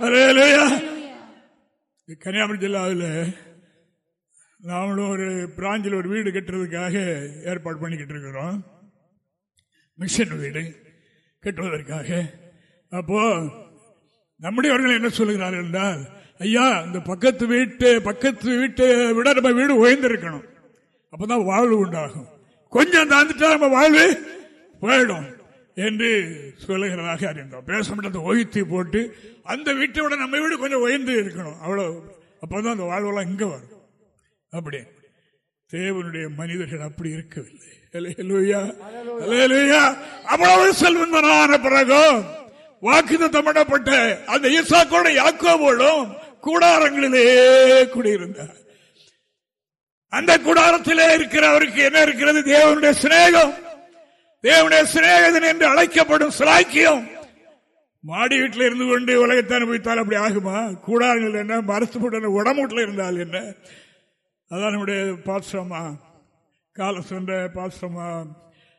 Speaker 2: அலையலுயா கன்னியாகுமரி ஜில்லாவில் நாமளும் ஒரு பிராஞ்சில் ஒரு வீடு கட்டுறதுக்காக ஏற்பாடு பண்ணிக்கிட்டு இருக்கிறோம். மிஷன் வீடு கட்டுவதற்காக. அப்போ நம்முடையவர்கள் என்ன சொல்லுகிறார்கள் என்றால் ஐயா இந்த பக்கத்து வீட்டு பக்கத்து வீட்டை விட நம்ம வீடு உயர்ந்திருக்கணும். அப்பதான் வாழ்வு உண்டாகும். கொஞ்சம் தாந்துட்டா நம்ம வாழ்வு போயிடும் என்று சொல்லுகிறதாக அறிந்தோம். பேச முடியாத ஓய்த்தி போட்டு அந்த வீட்டை விட நம்ம வீடு கொஞ்சம் உயர்ந்து இருக்கணும். அவ்வளோ அப்பதான் அந்த வாழ்வெல்லாம் இங்கே வரும். அப்படி. தேவனுடைய மனிதர்கள் அப்படி இருக்கவில்லை. அவ்வளவு செல்வந்தனான பிறகும் வாக்குத்தம் பண்ணப்பட்ட அந்த ஈசாக்கோட யாக்கோவோடும் கூடாரங்களிலே குடியிருந்தார். அந்த கூடாரத்திலே இருக்கிற அவருக்கு என்ன இருக்கிறது? தேவனுடைய சிநேகம். தேவனுடைய சிநேகதன் என்று அழைக்கப்படும் சிலாக்கியம். மாடி வீட்டில் இருந்து கொண்டு உலகத்தை அனுபவித்தால் அப்படி ஆகுமா? கூடாரங்கள் என்ன? மரத்து போட்ட உடம்புல இருந்தால் என்ன? அதான் நம்முடைய பாஸ்ரமா கால சென்ற பாஸ்ரமா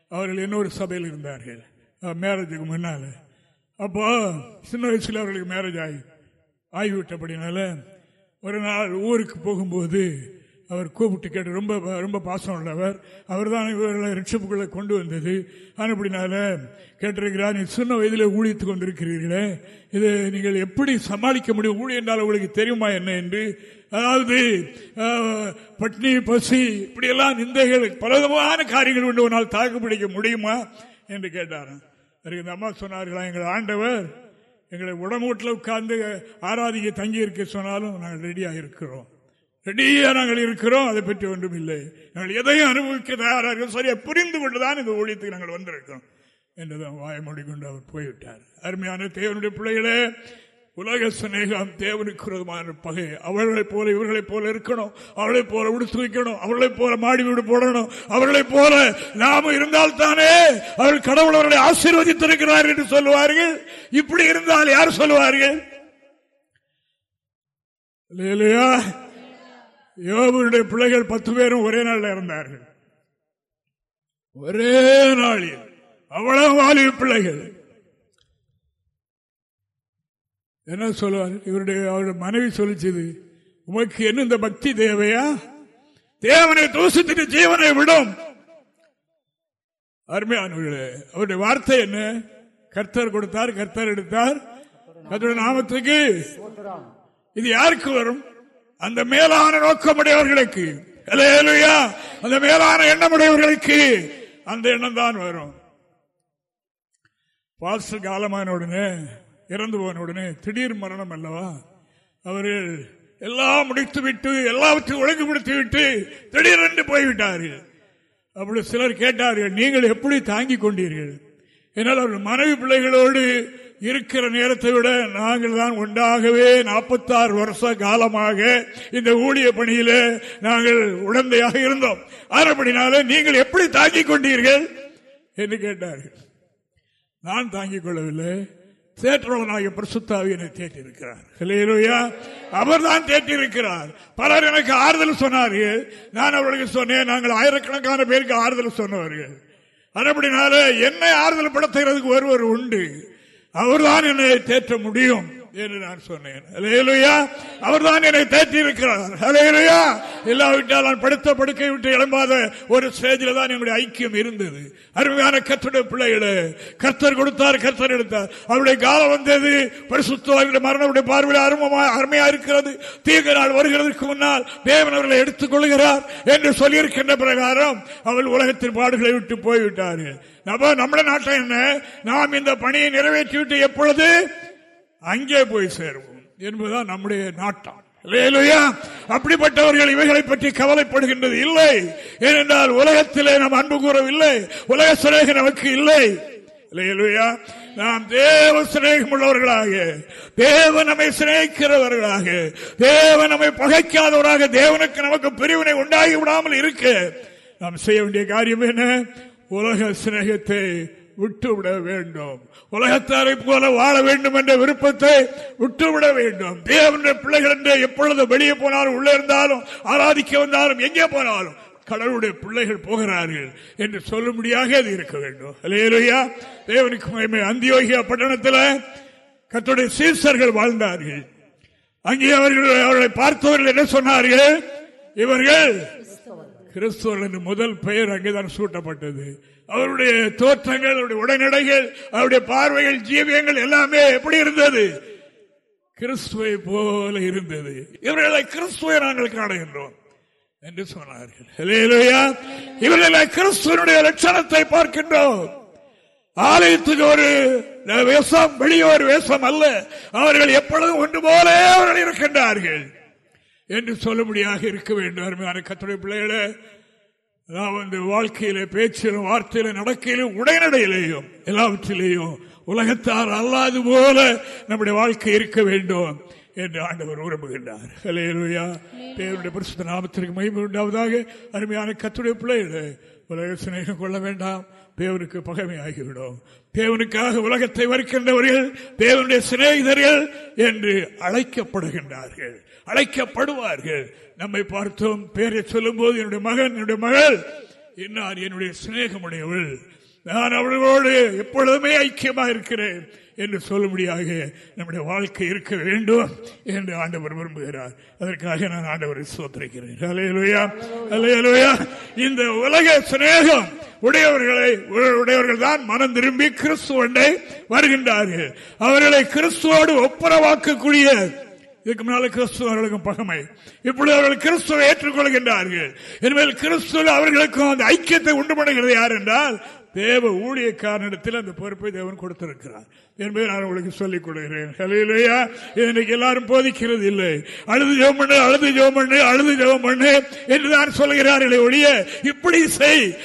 Speaker 2: அவர்கள் இன்னொரு சபையில் இருந்தார்கள். மேரேஜுக்கு முன்னால. அப்போ சின்ன வயசுல அவர்களுக்கு மேரேஜ் ஆகி ஆகிவிட்டபடினால ஒரு நாள் ஊருக்கு போகும்போது அவர் கூப்பிட்டு கேட்டு ரொம்ப ரொம்ப பாசம் உள்ளவர். அவர் தான் இவர்களை ரிட்ஷப்புக்குள்ளே கொண்டு வந்தது. ஆனால் அப்படினால கேட்டிருக்கிறார் நீ சின்ன வயதில் ஊழித்து கொண்டிருக்கிறீர்களே இதை நீங்கள் எப்படி சமாளிக்க முடியும்? ஊழி என்றால் உங்களுக்கு தெரியுமா என்ன என்று? அதாவது பட்னி பசி இப்படியெல்லாம் நிந்தைகள் பலவிதமான காரியங்கள் கொண்டு ஒரு நாள் தாக்கு பிடிக்க முடியுமா? என்று கேட்டார் அதுக்கு இந்த அம்மா சொன்னார்களா எங்கள் ஆண்டவர் எங்களை உடம்பூட்டில் உட்கார்ந்து ஆராதிக்க தங்கி இருக்க சொன்னாலும் நாங்கள் ரெடியாக இருக்கிறோம். ரெடியாக நாங்கள் இருக்கிறோம் அதை பற்றி ஒன்றும் இல்லை. நாங்கள் எதையும் அனுபவிக்க தயாராக இருக்கோம் சரியா புரிந்து கொண்டுதான் இந்த ஊழியத்துக்கு நாங்கள் வந்திருக்கோம். என்றுதான் வாயமொழி கொண்டு அவர் போய்விட்டார். அருமையான தேவனுடைய பிள்ளைகளே உலக சிநேகம் தேவனுக்கு விரோதமான பகை. அவர்களைப் போல இவர்களைப் போல இருக்கணும். அவர்களைப் போல உடுத்து வைக்கணும். அவர்களைப் போல மாடி வீடு போடணும். அவர்களைப் போல நாம இருந்தால் தானே அவர்கள் கடவுள் அவர்களை ஆசீர்வதித்திருக்கிறார் என்று சொல்லுவார்கள். இப்படி இருந்தால் யார் சொல்லுவார்கள்? இல்லையா யோபுடைய பிள்ளைகள் பத்து பேரும் ஒரே நாளில் இருந்தார்கள் ஒரே நாளில். அவ்வளவு வாலிப பிள்ளைகள். என்ன சொல்லுவார்? இவருடைய அவருடைய மனைவி சொல்லிச்சது உமக்கு என்ன இந்த பக்தி தேவையா? தேவனை தூசித்துட்டு ஜீவனை விடும். அருமையானவர்களே அவருடைய வார்த்தை என்ன? கர்த்தர் கொடுத்தார் கர்த்தர் எடுத்தார். கர்த்தருடைய நாமத்துக்கு இது யாருக்கு வரும்? அந்த மேலான நோக்கமுடையவர்களுக்கு. அந்த மேலான எண்ணமுடையவர்களுக்கு அந்த எண்ணம் தான் வரும். பாஸ்டர் காலமான உடனே இறந்து போன உடனே திடீர் மரணம் அல்லவா? அவர்கள் எல்லாம் முடித்து விட்டு எல்லாவற்றையும் ஒழுங்குபடுத்தி விட்டு திடீரென்று போய்விட்டார்கள். அப்படி சிலர் கேட்டார்கள் நீங்கள் எப்படி தாங்கிக் கொண்டீர்கள்? என்னால் அவர்கள் மனைவி பிள்ளைகளோடு இருக்கிற நேரத்தை விட நாங்கள் தான் ஒன்றாகவே நாற்பத்தாறு வருஷ காலமாக இந்த ஊழிய பணியில நாங்கள் உடந்தையாக இருந்தோம். அதுபடினால நீங்கள் எப்படி தாங்கிக் கொண்டீர்கள்? என்று கேட்டார்கள். நான் தாங்கிக் கொள்ளவில்லை. தேற்றவனாகிய பிரசுத்தாவியனை தேற்றிருக்கிறார் அவர் தான் தேற்றிருக்கிறார் பலர் எனக்கு ஆறுதல் சொன்னார்கள். நான் அவர்களுக்கு சொன்னேன். நாங்கள் ஆயிரக்கணக்கான பேருக்கு ஆறுதல் சொன்னவர்கள் அதுபடினால என்னை ஆறுதல் படுத்துகிறதுக்கு ஒருவர் உண்டு. அவர்தான் என்னை தேற்ற முடியும். என்று நான் சொன்னேன். அவர் தான் என்னை தேற்றி இருக்கிறார் இல்லாவிட்டால் நான் படுத்த படுக்கை விட்டு எழும்பாத ஒரு ஸ்டேஜில் தான் என்னுடைய ஐக்கியம் இருந்தது. அருமையான கத்துடைய பிள்ளைகளே கர்த்தர் கொடுத்தார் கர்த்தர் எடுத்தார். அவருடைய காலம் வந்தது. பரிசுத்தவார்களுடைய மரணவுடைய பார்வையில் அருமமா அருமையா இருக்கிறது. தீர்க்க நாள் வருகிறதுக்கு முன்னால் தேவன் அவர்களை எடுத்துக் கொள்கிறார் என்று சொல்லியிருக்கின்ற பிரகாரம் அவள் உலகத்தின் பாடுகளை விட்டு போய்விட்டார்கள். நம்ம நம்முடைய நாட்டம் என்ன? நாம் இந்த பணியை நிறைவேற்றிவிட்டு எப்பொழுது? அங்கே போய் சேருவோம் என்பதுதான் நம்முடைய நாட்டம். அப்படிப்பட்டவர்கள் இவைகளை பற்றி கவலைப்படுகின்றது இல்லை. ஏனென்றால் உலகத்திலே நாம் அன்பு கூறவில்லை. உலக சிநேகம் நமக்கு இல்லை. நாம் தேவ சிநேகம் உள்ளவர்களாக தேவ நம்மை சிநேகிக்கிறவர்களாக தேவ நம்மை பகைக்காதவராக தேவனுக்கு நமக்கு பிரிவினை உண்டாகி விடாமல் இருக்க. நாம் செய்ய வேண்டிய காரியம் என்ன? உலக சிநேகத்தை விட்டுவிட வேண்டும். உலகத்தாரை போல வாழ வேண்டும் என்ற விருப்பத்தை விட்டுவிட வேண்டும். தேவனுடைய பிள்ளைகள் என்று எப்பொழுது வெளியே போனாலும் உள்ளே இருந்தாலும் ஆராதிக்க வந்தாலும் எங்கே போனாலும் கடவுளுடைய பிள்ளைகள் போகிறார்கள் என்று சொல்லும்படியாக அது இருக்க வேண்டும். அலையலையா தேவனுக்கு மகிமை. அந்தியோகியா பட்டணத்தில் கத்துடைய சீசர்கள் வாழ்ந்தார்கள். அங்கே அவர்கள் அவர்களை பார்த்தவர்கள் என்ன சொன்னார்கள்? இவர்கள் கிறிஸ்துவர்கள் என்று முதல் பெயர் அங்கேதான் சூட்டப்பட்டது. அவருடைய தோற்றங்கள் அவருடைய உடனடைகள் அவருடைய பார்வைகள் ஜீவியங்கள் எல்லாமே எப்படி இருந்தது? கிறிஸ்துவை போல இருந்தது. இவர்களை கிறிஸ்துவை நாங்கள் காணுகின்றோம் என்று சொன்னார்கள். இவர்களை கிறிஸ்துவனுடைய லட்சணத்தை பார்க்கின்றோம். ஆலயத்துக்கு ஒரு வேஷம் வெளியே ஒரு வேஷம் அல்ல. அவர்கள் எப்பொழுதும் ஒன்று போல அவர்கள் இருக்கின்றார்கள். என்று சொல்லும்படியாக இருக்க வேண்டும் அருமையான கத்துடைய பிள்ளைகளை. நான் வந்து வாழ்க்கையில பேச்சிலும் வார்த்தையிலும் நடக்கையிலும் உடைநடையிலேயும் எல்லாவற்றிலேயும் உலகத்தார் அல்லாது போல நம்முடைய வாழ்க்கை இருக்க வேண்டும் என்று ஆண்டவர் விரும்புகின்றார். ஹalleluya தேவனுடைய பரிசுத்த நாமத்திற்கு மகிமை உண்டாவதாக அருமையான கத்துடைய பிள்ளைகளே. உலக சிநேகம் கொள்ள வேண்டாம். தேவனுக்கு பகைமையாகிவிடும். தேவனுக்காக உலகத்தை வறுக்கின்றவர்கள் தேவனுடைய சிநேகிதர்கள் என்று அழைக்கப்படுகின்றார்கள். அழைக்கப்படுவார்கள். நம்மை பார்த்தோம் பேரை சொல்லும் போது என்னுடைய மகன் என்னுடைய மகள் என்னார் என்னுடைய சிநேகமுடையவள் நான் அவர்களோடு எப்பொழுதுமே ஐக்கியமா இருக்கிறேன் என்று சொல்லும்படியாக நம்முடைய வாழ்க்கை இருக்க வேண்டும் என்று ஆண்டவர் விரும்புகிறார். அதற்காக நான் ஆண்டவரை சோதரிக்கிறேன் அலையலுயா அலையலுயா இந்த உலக சிநேகம் உடையவர்களை உடையவர்கள் தான் மனம் திரும்பி கிறிஸ்துவண்டை வருகின்றார்கள். அவர்களை கிறிஸ்துவோடு ஒப்புரவாக்கக்கூடிய இதுக்கு முன்னால கிறிஸ்துவர்களுக்கும் பகமை. இப்பொழுது அவர்கள் கிறிஸ்துவை ஏற்றுக்கொள்கின்றார்கள். இனிமேல் கிறிஸ்துவ அவர்களுக்கும் அந்த ஐக்கியத்தை உண்டு பண்ணுகிறது யார் என்றால் தேவ ஊழியக்காரனிடத்தில் அந்த பொறுப்பை தேவன் கொடுத்திருக்கிறார். என்பதை நான் உங்களுக்கு சொல்லிக் கொடுக்கிறேன் ஹலையிலேயா இன்னைக்கு எல்லாரும் போதிக்கிறது இல்லை. அழுது ஜெவம் பண்ணு அழுது ஜெவம் பண்ணு அழுது ஜெவம் பண்ணு என்றுதான் சொல்கிறார்களே ஒழிய இப்படி செய்.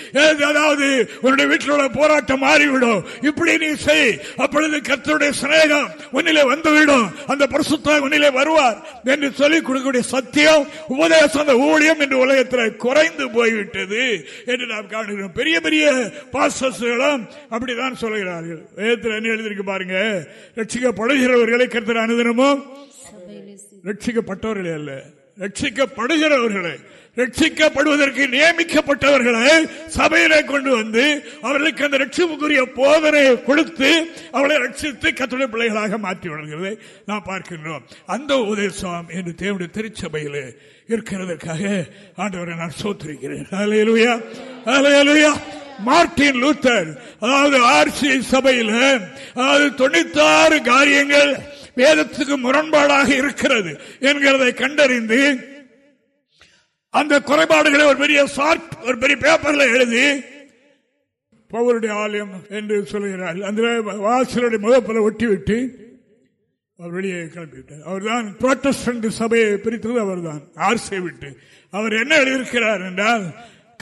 Speaker 2: அதாவது உன்னுடைய வீட்டில் உள்ள போராட்டம் மாறிவிடும். இப்படி நீ செய். அப்பொழுது கத்தருடைய சிநேகம் உன்னிலே வந்துவிடும். அந்த பரிசுத்த உன்னிலே வருவார் என்று சொல்லிக் கொடுக்கக்கூடிய சத்தியம் உபதேசம் அந்த ஊழியம் என்று உலகத்தில் குறைந்து போய்விட்டது என்று நாம் காணுகிறோம். பெரிய பெரிய பாஸ்டர்ஸ்களும் அப்படிதான் சொல்கிறார்கள். வேதத்தில் என்ன எழுதியிருக்கு பாருங்க? ரட்சிக்கப்படுகிறவர்களை கருத்தர் அனுதினமும் ரட்சிக்கப்பட்டவர்களே அல்ல. ரட்சிக்கப்படுகிறவர்களை. ரட்சிக்கப்படுவதற்கு நியமிக்கப்பட்டவர்களை சபையிலே கொண்டு வந்து அவர்களுக்கு அந்த ரட்சிப்புக்குரிய போதனையை கொடுத்து அவளை ரட்சித்து கத்துடைய பிள்ளைகளாக மாற்றி வருகிறதை நாம் பார்க்கின்றோம். அந்த உபதேசம் என்று தேவனுடைய திருச்சபையில் இருக்கிறதற்காக ஆண்டவரை நான் சோத்திருக்கிறேன். அலையலுயா அலையலுயா மார்டின் லூத்தர் அதாவது ஆர்சி சபையில் அதாவது தொண்ணூத்தாறு காரியங்கள் வேதத்துக்கு முரண்பாடாக இருக்கிறது என்கிறதை கண்டறிந்து அந்த குறைபாடுகளை ஒரு பெரிய சார்ட் ஒரு பெரிய பேப்பர்ல எழுதி பவருடைய ஆலயம் என்று சொல்கிறார். அந்த வாசலுடைய முகப்பில் ஒட்டிவிட்டு அவர் வெளியே கிளம்பிவிட்டார். அவர் தான் புரோட்டஸ்டன்ட் சபையை பிரித்தது அவர் தான் ஆர்சை விட்டு. அவர் என்ன எழுதியிருக்கிறார் என்றால்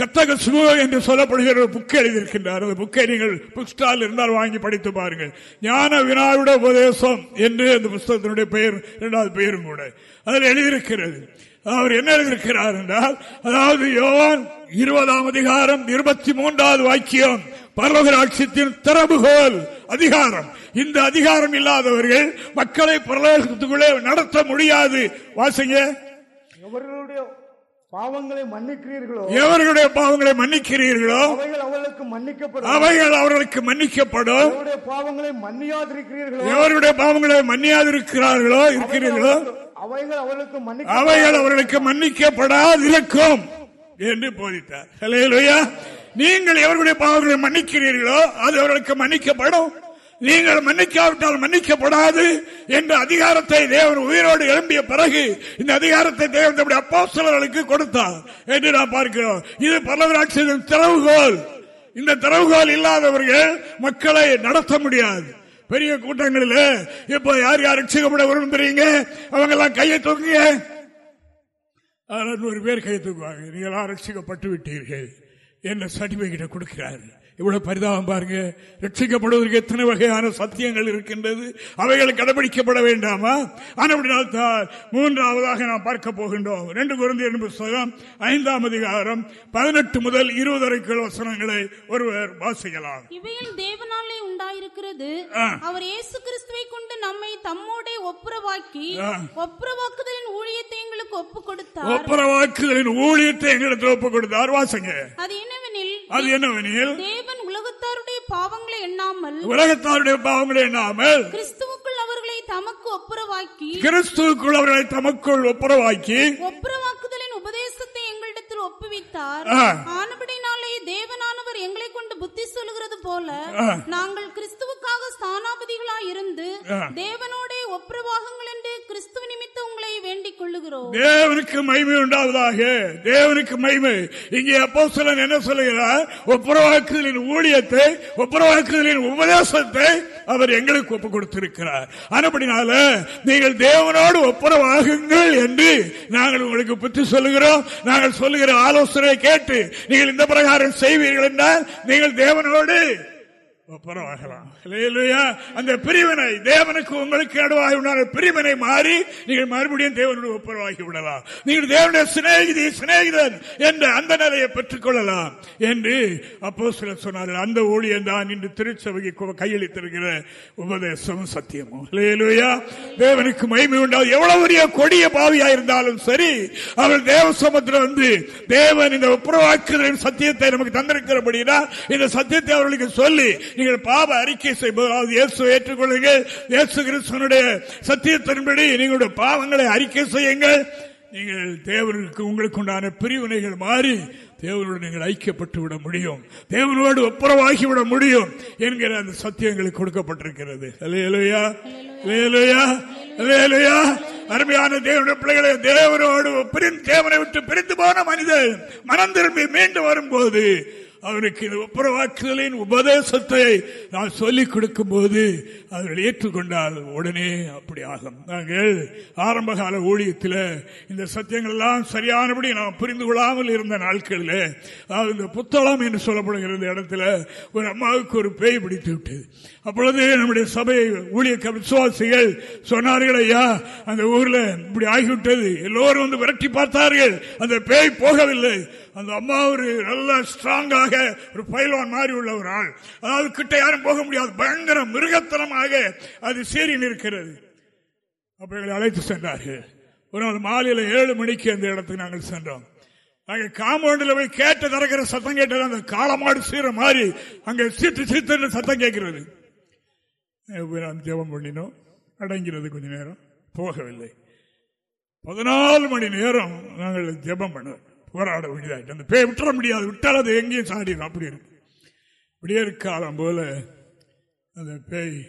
Speaker 2: கத்தக சுக என்று சொல்லப்படுகிற ஒரு புக்கை எழுதியிருக்கின்றார். அந்த புக்கை நீங்கள் புக் ஸ்டால் இருந்தால் வாங்கி படித்து பாருங்கள். ஞான வினாவிட உபதேசம் என்று அந்த புஸ்தகத்தினுடைய பெயர் இரண்டாவது பெயரும் கூட. அதில் எழுதியிருக்கிறது. அவர் என்ன எழுதியிருக்கிறார் என்றால் அதாவது யோவான் இருபதாம் அதிகாரம் இருபத்தி மூன்றாவது வாக்கியம் பரலோகராட்சியத்தின் திறவுகோல் அதிகாரம். இந்த அதிகாரம் இல்லாதவர்கள் மக்களை பரலோகத்துக்குள்ளே நடத்த முடியாது. வாசிங்க.
Speaker 3: பாவங்களை மன்னிக்கிறீர்களோ?
Speaker 2: எவர்களுடைய பாவங்களை மன்னிக்கிறீர்களோ?
Speaker 3: அவைகள் அவர்களுக்கு மன்னிக்கப்படும்.
Speaker 2: அவைகள் அவர்களுக்கு மன்னிக்கப்படும்.
Speaker 3: எவருடைய பாவங்களை மன்னியாதிருக்கிறீர்களோ?
Speaker 2: எவருடைய பாவங்களை மன்னியாதிருக்கிறார்களோ இருக்கிறீர்களோ?
Speaker 3: அவைகள் அவர்களுக்கு
Speaker 2: அவைகள் அவர்களுக்கு மன்னிக்கப்படாதிருக்கும் என்று போதித்தார். நீங்கள் எவர்களுடைய பாவங்களை மன்னிக்கிறீர்களோ அது அவர்களுக்கு மன்னிக்கப்படும். நீங்கள் மன்னிக்காவிட்டால் மன்னிக்கப்படாது என்ற அதிகாரத்தை தேவன் உயிரோடு எழும்பிய பிறகு இந்த அதிகாரத்தை தேவன் தம்முடைய அப்போஸ்தலர்களுக்கு கொடுத்தார் என்று நாம் பார்க்கிறோம். இது பல்லவராட்சியின் திறவுகோல். இந்த திறவுகோல் இல்லாதவர்கள் மக்களை நடத்த முடியாது. பெரிய கூட்டங்களில் இப்ப யார் யார் ரட்சிக்கப்பட விரும்புறீங்க? அவங்க எல்லாம் கையை தூக்குங்க. நூறு ஒரு பேர் கையை தூக்குவாங்க. நீங்களாம் ரட்சிக்கப்பட்டு விட்டீர்கள். என்ற சர்டிபிகேட்டை கொடுக்கிறார்கள். இவ்வளவு பரிதாபம் பாருங்க. ரட்சிக்கப்படுவதற்கு எத்தனை வகையான சத்தியங்கள் இருக்கின்றது? அவைகள் கடைபிடிக்கப்பட வேண்டாமா? ஆனால் மூன்றாவதாக நாம் பார்க்க போகின்றோம். ரெண்டு குழந்தை புஸ்தகம் ஐந்தாம் அதிகாரம் பதினெட்டு முதல் இருபது வரைக்குள் வசனங்களை ஒருவர் வாசிக்கலாம்.
Speaker 4: இவைகள் தேவனாலே உண்டாயிருக்கிறது. அவர் இயேசு கிறிஸ்துவை கொண்டு நம்மை தம்மோடே ஒப்புரவாக்கி. ஒப்புரவாக்குதலின் ஊழியத்தை எங்களுக்கு ஒப்பு கொடுத்தார்
Speaker 2: ஒப்புரவாக்குதலின் ஊழியத்தை எங்களுக்கு ஒப்புக் கொடுத்தார் வாசங்க.
Speaker 4: அது என்னவெனில்
Speaker 2: அது என்னவெனில்?
Speaker 4: தேவன் உலகத்தாருடைய பாவங்களை எண்ணாமல்
Speaker 2: உலகத்தாருடைய பாவங்களை எண்ணாமல்
Speaker 4: கிறிஸ்துவுக்குள் அவர்களை தமக்கு ஒப்புரவாக்கி
Speaker 2: கிறிஸ்துவுக்குள் அவர்களை தமக்குள் ஒப்புரவாக்கி
Speaker 4: ஒப்புரவாக்குதலின் உபதேசத்தை ஒப்புவித்தார். ஆனபடினாலே தேவனானவர் எங்களை கொண்டு புத்தி சொல்லுகிறது போல. நாங்கள் கிறிஸ்துவுக்காக ஸ்தானாபதிகளாய் இருந்து. தேவனோடே ஒப்புரவாகுங்கள் என்று கிறிஸ்துவ நிமித்தம் உங்களை வேண்டிக் கொள்ளுகிறோம்.
Speaker 2: தேவனுக்கு மகிமை உண்டாவதாக. தேவனுக்கு மகிமை. இங்கே அப்போ என்ன சொல்லுகிறார்? ஒப்புரவாக்குதலின் ஊழியத்தை ஒப்புரவாக்குதலின் உபதேசத்தை அவர் எங்களுக்கு ஒப்பு கொடுத்திருக்கிறார். ஆனப்படினால நீங்கள் தேவனோடு ஒப்புரவாகுங்கள் என்று நாங்கள் உங்களுக்கு புத்தி சொல்லுகிறோம். நாங்கள் சொல்லுகிற ஆலோசனை கேட்டு நீங்கள் இந்த பிரகாரம் செய்வீர்கள் என்றால் நீங்கள் தேவனோடு பரவாகலாம் இல்லையா? அந்த பிரிவினை தேவனுக்கு உங்களுக்கு நடுவாக உண்டான பிரிவினை மாறி நீங்கள் மறுபடியும் தேவனுடைய ஒப்புரவாகி விடலாம் நீங்கள் தேவனுடைய சிநேகிதி சிநேகிதன் என்ற அந்த நிலையை பெற்றுக் கொள்ளலாம் என்று அப்போ சிலர் சொன்னார்கள் அந்த ஊழியன் தான் இன்று திருச்சபைக்கு கையளித்திருக்கிற உபதேசமும் சத்தியமும் இல்லையா? தேவனுக்கு மகிமை உண்டாது எவ்வளவு பெரிய கொடிய பாவியா இருந்தாலும் சரி அவள் தேவ சமுத்திரம் வந்து தேவன் இந்த ஒப்புரவாக்குதலின் சத்தியத்தை நமக்கு தந்திருக்கிறபடினா இந்த சத்தியத்தை அவர்களுக்கு சொல்லி நீங்கள் பாப அறிக்கை செய்வது இயேசு ஏற்றுக்கொள்ளுங்கள். இயேசு கிறிஸ்தனுடைய சத்தியத்தின்படி நீங்களுடைய பாவங்களை அறிக்கை செய்யுங்கள். நீங்கள் தேவனுக்கு உங்களுக்கு உண்டான பிரிவினைகள் மாறி தேவனோடு நீங்கள் ஐக்கியப்பட்டு விட முடியும். தேவனோடு ஒப்புரவாகி விட முடியும் என்கிற அந்த சத்தியங்களுக்கு கொடுக்கப்பட்டிருக்கிறது. அருமையான தேவனுடைய பிள்ளைகளை தேவனோடு பிரிந்து தேவனை விட்டு பிரிந்து போன மனிதன் மனம் திரும்பி மீண்டு வரும்போது அவருக்கு இந்த ஒப்புரவாக்குதலின் உபதேசத்தை நான் சொல்லிக் கொடுக்கும் போது அவர்கள் ஏற்றுக்கொண்டால் உடனே அப்படி ஆகும். நாங்கள் ஆரம்ப கால ஊழியத்தில் இந்த சத்தியங்கள் எல்லாம் சரியானபடி நாம் புரிந்து கொள்ளாமல் இருந்த நாட்களில் அதாவது இந்த புத்தளம் என்று சொல்லப்படுகிற இந்த இடத்துல ஒரு அம்மாவுக்கு ஒரு பேய் பிடித்து விட்டது. அப்பொழுது நம்முடைய சபை ஊழிய விசுவாசிகள் சொன்னார்கள் ஐயா அந்த ஊர்ல இப்படி ஆகிவிட்டது. எல்லோரும் வந்து விரட்டி பார்த்தார்கள். அந்த பேய் போகவில்லை. அந்த அம்மா ஒரு நல்ல ஸ்ட்ராங்காக ஒரு பயில்வான் மாதிரி உள்ள ஒரு ஆள். அதாவது கிட்ட யாரும் போக முடியாது. பயங்கர மிருகத்தனமாக அது சீறி நிற்கிறது. அப்ப எங்களை அழைத்து சென்றார்கள். ஒரு நாள் மாலையில ஏழு மணிக்கு அந்த இடத்துக்கு நாங்கள் சென்றோம். அங்கே காம்பவுண்டில் போய் கேட்டு திறக்கிற சத்தம் கேட்டது அந்த காலமாடு சீர மாதிரி அங்க சீட்டு சீத்துன்னு சத்தம் கேட்கிறது. நாம் ஜெபம் பண்ணினோம். அடங்கிறது கொஞ்ச நேரம். போகவில்லை. பதினாலு மணி நேரம் நாங்கள் ஜெபம் பண்ணோம். போராட வேண்டியதாயிட்டு அந்த பேய் விட்டுற முடியாது. விட்டால் அது எங்கேயும் சாடிடும் அப்படி இருக்கு விடியற் காலம் போல அந்த பேய்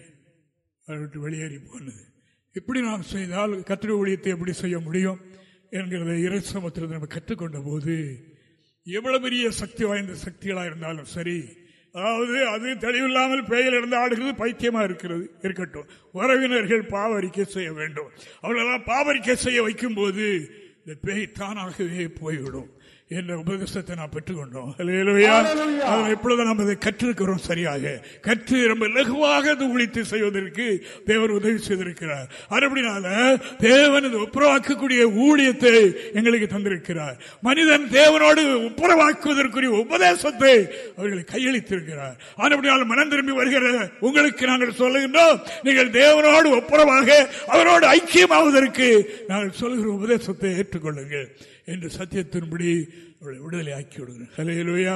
Speaker 2: அதை விட்டு வெளியேறி போனது. இப்படி நாம் செய்தால் கத்திர ஊழியத்தை எப்படி செய்ய முடியும் என்கிறத இறைசமத்திலிருந்து நம்ம கற்றுக்கொண்ட போது எவ்வளவு பெரிய சக்தி வாய்ந்த சக்திகளாக இருந்தாலும் சரி அதாவது அது தெளிவில்லாமல் பேயில் இருந்து ஆடுகிறது பைத்தியமா இருக்கிறது இருக்கட்டும். உறவினர்கள் பாவரிக்கை செய்ய வேண்டும். அவளெல்லாம் பாவரிக்கை செய்ய வைக்கும் போது இந்த பேய் தானாகவே போய்விடும். என்ற உபதேசத்தை நாம் பெற்றுக்கொண்டோம். இப்பொழுது நாம் அதை கற்றிருக்கிறோம் சரியாக. கற்று ரொம்ப லகுவாக அது உழித்து செய்வதற்கு தேவர் உதவி செய்திருக்கிறார். அப்படினால தேவன் இது ஒப்புரவாக்கக்கூடிய ஊழியத்தை எங்களுக்கு தந்திருக்கிறார். மனிதன் தேவனோடு ஒப்புரவாக்குவதற்குரிய உபதேசத்தை அவர்களை கையளித்திருக்கிறார். அப்படினால் மனம் திரும்பி வருகிற உங்களுக்கு நாங்கள் சொல்லுகின்றோம் நீங்கள் தேவனோடு ஒப்புரவாக அவரோடு ஐக்கியமாவதற்கு நாங்கள் சொல்லுகிற உபதேசத்தை ஏற்றுக்கொள்ளுங்கள். என்று சத்தியத்தின்படி அவளை விடுதலை ஆக்கி விடுங்க ஹalleluya.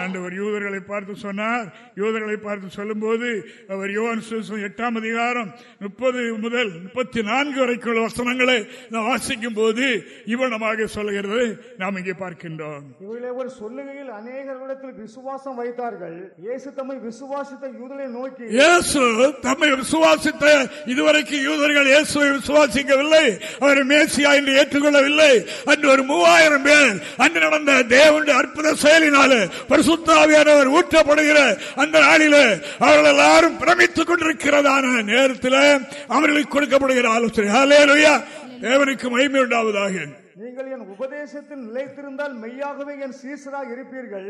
Speaker 2: ஆண்டவர் யூதர்களை பார்த்து சொன்னார். யூதர்களை பார்த்து சொல்லும்போது அவர் யோவான் சுவிசேஷம் எட்டாம் அதிகாரம் முப்பது முதல் முப்பத்தி நான்கு வரைக்கும் உள்ள வசனங்களை நாம் வாசிக்கும் போது இவனமாக சொல்லுகிறது. நாம் இங்கே பார்க்கின்றோம்.
Speaker 3: இவர்களை ஒரு சொல்லுகையில் அநேகர்களிடத்தில் விசுவாசம் வைத்தார்கள். இயேசு தம்மை விசுவாசித்த யூதரை நோக்கி
Speaker 2: இயேசு தம்மை விசுவாசித்த இதுவரைக்கும் யூதர்கள் இயேசுவை விசுவாசிக்கவில்லை. அவர் மேசியா என்று ஏற்றுக்கொள்ளவில்லை. அன்று ஒரு மூவாயிரம் பேர் அன்று நடந்த தேவனுடைய அற்புத செயலினால பரிசுத்தாவியானவர் ஊற்றப்படுகிற அந்த நாளில அவர்கள் எல்லாரும் பிரமித்துக் கொண்டிருக்கிறதான நேரத்தில் அவர்களுக்கு கொடுக்கப்படுகிற ஆலோசனை. தேவனுக்கு மகிமை உண்டாவதாக.
Speaker 3: நீங்கள் என் உபதேசத்தில் நிலைத்திருந்தால் மெய்யாகவே என் சீசராக இருப்பீர்கள்.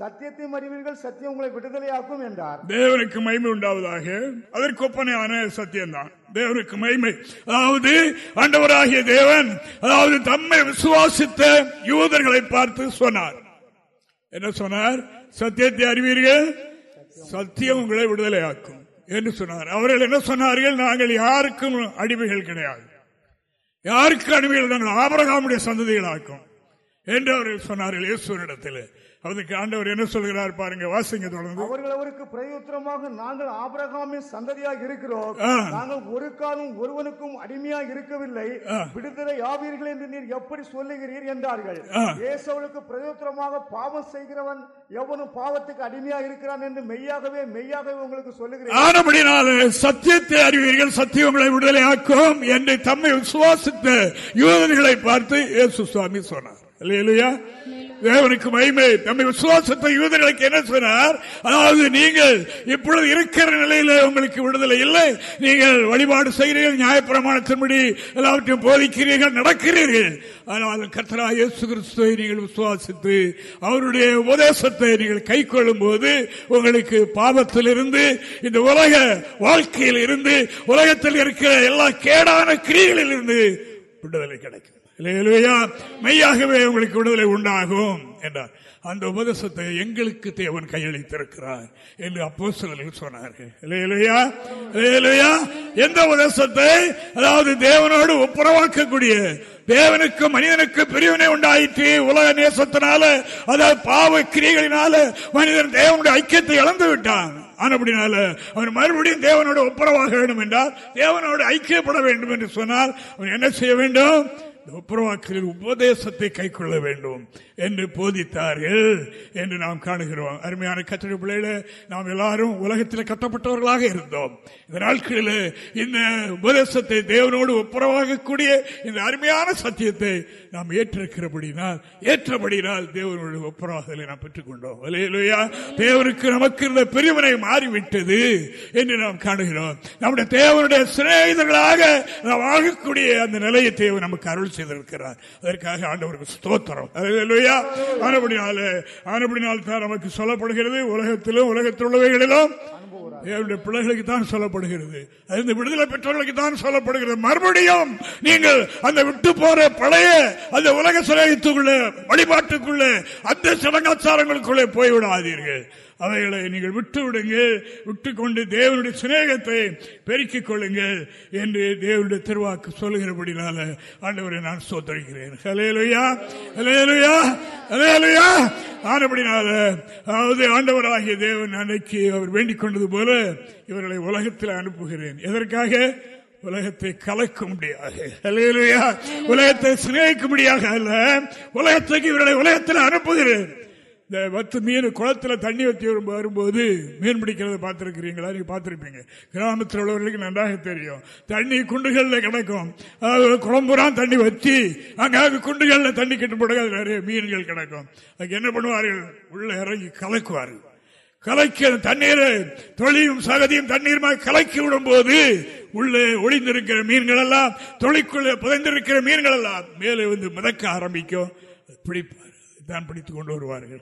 Speaker 3: சத்தியத்தை அறிவீர்கள் சத்தியம் உங்களை விடுதலையாக்கும் என்றார்.
Speaker 2: தேவனுக்கு மகிமை உண்டாவதாக. அதற்கு ஒப்பனையான சத்தியம்தான். தேவனுக்கு மகிமை. அதாவது ஆண்டவராகிய தேவன் அதாவது தம்மை விசுவாசித்த யூதர்களை பார்த்து சொன்னார். என்ன சொன்னார்? சத்தியத்தை அறிவீர்கள்? சத்தியம் உங்களை விடுதலையாக்கும் என்று சொன்னார். அவர்கள் என்ன சொன்னார்கள்? நாங்கள் யாருக்கும் அடிமைகள் கிடையாது. யாருக்கு அடிமைகள் நாங்கள் ஆபரகாமுடைய சந்ததிகளாக்கும் என்று அவர்கள் சொன்னார்கள் இயேசுவனிடத்தில். அதுக்கு ஆண்டவர் என்ன சொல்கிறார் பாருங்க வாசிங்க தொடர்ந்து.
Speaker 3: அவர்கள் அவருக்கு பிரயோத்திரமாக நாங்கள் ஆபிரகாமின் சந்ததியாக இருக்கிறோம். நாங்கள் ஒரு காலம் ஒருவனுக்கும் அடிமையாக இருக்கவில்லை. விடுதலை ஆவீர்கள் என்று நீர் எப்படி சொல்லுகிறீர் என்றார்கள். இயேசுவுக்கு பிரயோத்திரமாக பாவம் செய்கிறவன் எவனும் பாவத்துக்கு அடிமையாக இருக்கிறான் என்று மெய்யாகவே மெய்யாகவே உங்களுக்கு சொல்லுகிறேன்.
Speaker 2: சத்தியத்தை அறிவீர்கள் சத்தியம் உங்களை விடுதலை ஆக்கும் என்று தம்மை விசுவாசித்த யூதர்களை பார்த்து இயேசு சுவாமி சொன்னார். இல்லையா தேவனுக்கு மகிமை. நம்முடைய விசுவாசத்தை யூதர்களுக்கு என்ன சொன்னார்? அதாவது நீங்கள் இப்பொழுது இருக்கிற நிலையில உங்களுக்கு விடுதலை இல்லை. நீங்கள் வழிபாடு செய்கிறீர்கள் நியாயப்பிரமாணத்தின்படி எல்லாவற்றையும் போதிக்கிறீர்கள் நடக்கிறீர்கள். ஆனால் கர்த்தரா இயேசு கிறிஸ்துவை நீங்கள் விசுவாசித்து அவருடைய உபதேசத்தை நீங்கள் கை போது உங்களுக்கு பாவத்திலிருந்து இந்த உலக வாழ்க்கையில் இருந்து உலகத்தில் இருக்கிற எல்லா கேடான கிரிகளில் இருந்து விடுதலை கிடைக்கும். மெய்யாகவே உங்களுக்கு விடுதலை உண்டாகும் என்றார். அந்த உபதேசத்தை எங்களுக்கு தேவன் கையளித்திருக்கிறார் என்று அப்போ சொன்னார்கள். எந்த உபதேசத்தை? அதாவது தேவனோடு ஒப்புரவாக்கக்கூடிய தேவனுக்கு மனிதனுக்கு பிரிவினை உண்டாயிற்று உலக நேசத்தினால அதாவது பாவ கிரிகளினால மனிதன் தேவனுடைய ஐக்கியத்தை இழந்து விட்டான். ஆனப்படினால அவன் மறுபடியும் தேவனோடு ஒப்புரவாக வேண்டும் என்றால் தேவனோடு ஐக்கியப்பட வேண்டும் என்று சொன்னால் அவன் என்ன செய்ய வேண்டும்? ஒப்புரவாக்கலில் உபதேசத்தை கை கொள்ள வேண்டும். என்று போதித்தார்கள் என்று நாம் காணுகிறோம். அருமையான கத்திரி பிள்ளையில நாம் எல்லாரும் உலகத்தில் கட்டப்பட்டவர்களாக இருந்தோம். இந்த நாட்களில் இந்த உபதேசத்தை தேவனோடு ஒப்புரவாகக்கூடிய இந்த அருமையான சத்தியத்தை நாம் ஏற்றிருக்கிறபடினால் ஏற்றபடினால் தேவனோடு ஒப்புரவாகலை நாம் பெற்றுக்கொண்டோம். இல்லையா தேவனுக்கு நமக்கு இருந்த பிரிவினை மாறிவிட்டது என்று நாம் காணுகிறோம். நம்முடைய தேவனுடைய சிநேகிதர்களாக நாம் ஆகக்கூடிய அந்த நிலையை தேவன் நமக்கு அருள் செய்திருக்கிறார். அதற்காக ஆண்டவருக்கு ஸ்தோத்திரம். இல்லையா ஆனபடினால ஆனபடினால் தான் நமக்கு சொல்லப்படுகிறது. உலகத்திலும் உலகத்தில் உள்ளவைகளிலும் என்னுடைய பிள்ளைகளுக்கு தான் சொல்லப்படுகிறது. அந்த விடுதலை பெற்றவர்களுக்கு தான் சொல்லப்படுகிறது. மறுபடியும் நீங்கள் அந்த விட்டு போற பழைய அந்த உலக சிலையத்துக்குள்ள வழிபாட்டுக்குள்ள அந்த சடங்காச்சாரங்களுக்குள்ளே போய்விடாதீர்கள். அவைகளை நீங்கள் விட்டு விடுங்கள். விட்டுக்கொண்டு தேவனுடைய சிநேகத்தை பெருக்கிக் கொள்ளுங்கள் என்று தேவனுடைய திருவாக்கு சொல்லுகிறபடினால ஆண்டவரை நான் சோத்தரிக்கிறேன் ஹலேலுயா ஹலேலுயா ஆனபடினால அதாவது ஆண்டவராகிய தேவன் அன்னைக்கு அவர் வேண்டிக் கொண்டது போல இவர்களை உலகத்தில் அனுப்புகிறேன். எதற்காக? உலகத்தை கலக்கும்படியாக உலகத்தை சிநேகிக்கும்படியாக அல்ல. உலகத்துக்கு இவர்களை உலகத்தில் அனுப்புகிறேன். இந்த வத்து மீன் குளத்தில் தண்ணி வச்சு வரும்போது மீன் பிடிக்கிறத பார்த்துருக்கிறீங்களா? நீங்கள் பார்த்துருப்பீங்க. கிராமத்தில் உள்ளவர்களுக்கு நன்றாக தெரியும். தண்ணி குண்டுகளில் கிடக்கும். குளம்புறான் தண்ணி வச்சு அங்காக குண்டுகளில் தண்ணி கெட்டு போடுங்க அது நிறைய மீன்கள் கிடக்கும். அதுக்கு என்ன பண்ணுவார்கள்? உள்ளே இறங்கி கலக்குவார்கள். கலக்க தண்ணீரை தொழிலும் சகதியும் தண்ணீருமாக கலக்கி விடும் போது உள்ளே ஒளிந்திருக்கிற மீன்கள் எல்லாம் தொழிற்குள்ளே புதைந்திருக்கிற மீன்கள் எல்லாம் மேலே வந்து மிதக்க ஆரம்பிக்கும். பிடிப்பார். தான் பிடித்துக் கொண்டு வருவார்கள்.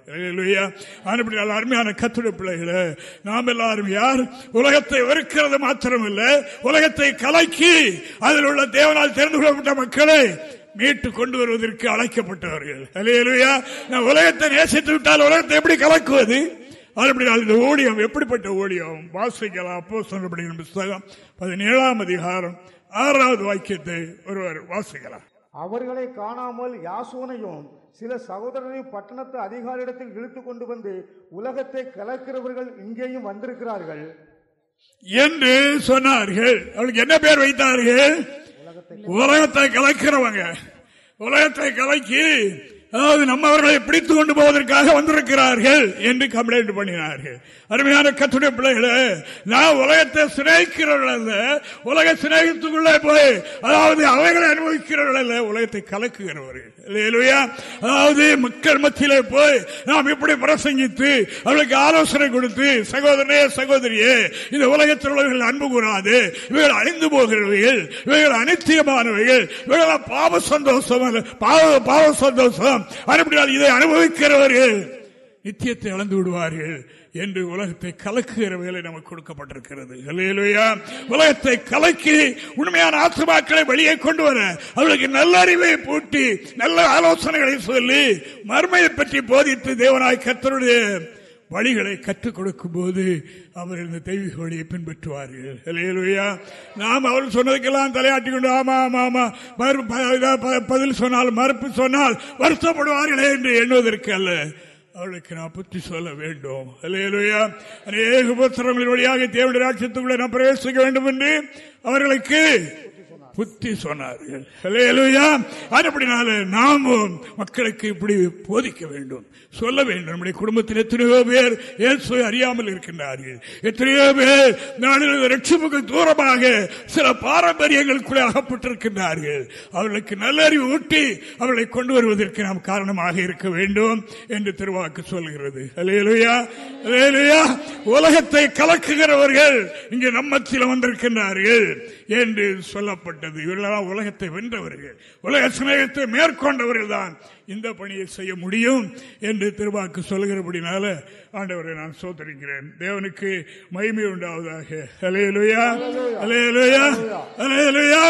Speaker 2: அருமையான கத்துட பிள்ளைகளை நாம் எல்லாரும் யார்? உலகத்தை வெறுக்கிறது மாத்திரமில்லை உலகத்தை கலக்கி அதில் உள்ள தேவனால் தெரிந்து கொள்ளப்பட்ட மக்களை மீட்டு கொண்டு வருவதற்கு அழைக்கப்பட்டவர்கள். உலகத்தை நேசித்து விட்டால் உலகத்தை எப்படி கலக்குவது? இந்த ஓடியம் எப்படிப்பட்ட ஓடியம் வாசிக்கலாம் அப்போ சொல்லப்படுகிற புஸ்தகம் பதினேழாம் அதிகாரம் ஆறாவது வாக்கியத்தை ஒருவர் வாசிக்கலாம்.
Speaker 3: அவர்களை காணாமல் யாசோனையும் சில சகோதரரையும் பட்டணத்து அதிகாரிடத்தில் இழுத்து கொண்டு வந்து உலகத்தை கலக்கிறவர்கள் இங்கேயும் வந்திருக்கிறார்கள்.
Speaker 2: என்று சொன்னார்கள். அவளுக்கு என்ன பேர் வைத்தார்கள்? உலகத்தை கலக்கிறவங்க. உலகத்தை கலக்கி அதாவது நம்மவர்களை பிடித்து கொண்டு போவதற்காக வந்திருக்கிறார்கள் என்று கம்ப்ளைண்ட் பண்ணினார்கள். அருமையான கத்துடைய பிள்ளைகளை நான் உலகத்தை சிநேகிக்கிறவர்கள் அல்ல உலக சிநேகத்துக்குள்ளே போய் அதாவது அவைகளை அனுபவிக்கிறவர்கள் அல்ல உலகத்தை கலக்குகிறவர்கள். அதாவது மக்கள் மத்தியிலே போய் நாம் இப்படி பிரசங்கித்து அவர்களுக்கு ஆலோசனை கொடுத்து சகோதரனே சகோதரியே இந்த உலகத்தில் உள்ளவர்கள் அன்பு கூறாது இவைகள் அழிந்து போகிறவர்கள் இவைகள் அனித்தியமானவைகள் இவைகள் பாவ சந்தோஷம் பாவ பாவ சந்தோஷம். அப்படினால் இதை அனுபவிக்கிறவர்கள் நித்தியத்தை இழந்து விடுவார்கள் என்று உலகத்தை கலக்குகிற வேலை நமக்கு கொடுக்கப்பட்டிருக்கிறது. உலகத்தை கலக்கி உண்மையான ஆத்மாக்களை வெளியே கொண்டு வர அவர்களுக்கு நல்ல அறிவை பூட்டி நல்ல ஆலோசனைகளை சொல்லி மர்மையை பற்றி போதித்து தேவனாய் கத்தருடைய வழிகளை கற்றுக் கொடுக்கும் போது அவர் இந்த தெய்வீக வழியை பின்பற்றுவார்கள் நாம் அவர் சொன்னதுக்கெல்லாம் தலையாட்டி கொண்டு ஆமா ஆமா. ஆமா பதில் சொன்னால் மறுப்பு சொன்னால் வருத்தப்படுவார்களே என்று எண்ணுவதற்கு அல்ல. அவளுக்கு நான் புத்தி சொல்ல வேண்டும். அல்லையா அநேக உபத்திரங்களின் வழியாக தேவனுடைய ராட்சியத்துக்குள்ள நான் பிரவேசிக்க வேண்டும் என்று அவர்களுக்கு புத்தி சொன்னார்கள். அதுபடினால நாமும் மக்களுக்கு இப்படி போதிக்க வேண்டும். சொல்ல வேண்டும். நம்முடைய குடும்பத்தில் எத்தனையோ பேர் இயேசுவை அறியாமல் இருக்கின்றார்கள். எத்தனையோ பேர் நாளில் ரட்சிப்புக்கு தூரமாக சில பாரம்பரியங்களுக்குள்ளே அகப்பட்டிருக்கின்றார்கள். அவர்களுக்கு நல்லறிவு ஊட்டி அவர்களை கொண்டு வருவதற்கு நாம் காரணமாக இருக்க வேண்டும் என்று திருவாக்கு சொல்கிறது. உலகத்தை கலக்குகிறவர்கள் இங்கே நம்மத்தில் வந்திருக்கின்றார்கள். என்று சொல்லப்பட்டது. இவர்களெல்லாம் உலகத்தை வென்றவர்கள். உலக சிநேகத்தை மேற்கொண்டவர்கள் தான் இந்த பணியை செய்ய முடியும் என்று திருவாக்கு சொல்கிறபடினால ஆண்டவரை நான் சோதரிக்கிறேன். தேவனுக்கு மகிமை உண்டாவதாக. அலையலுயா அலையலுயா அலையலுயா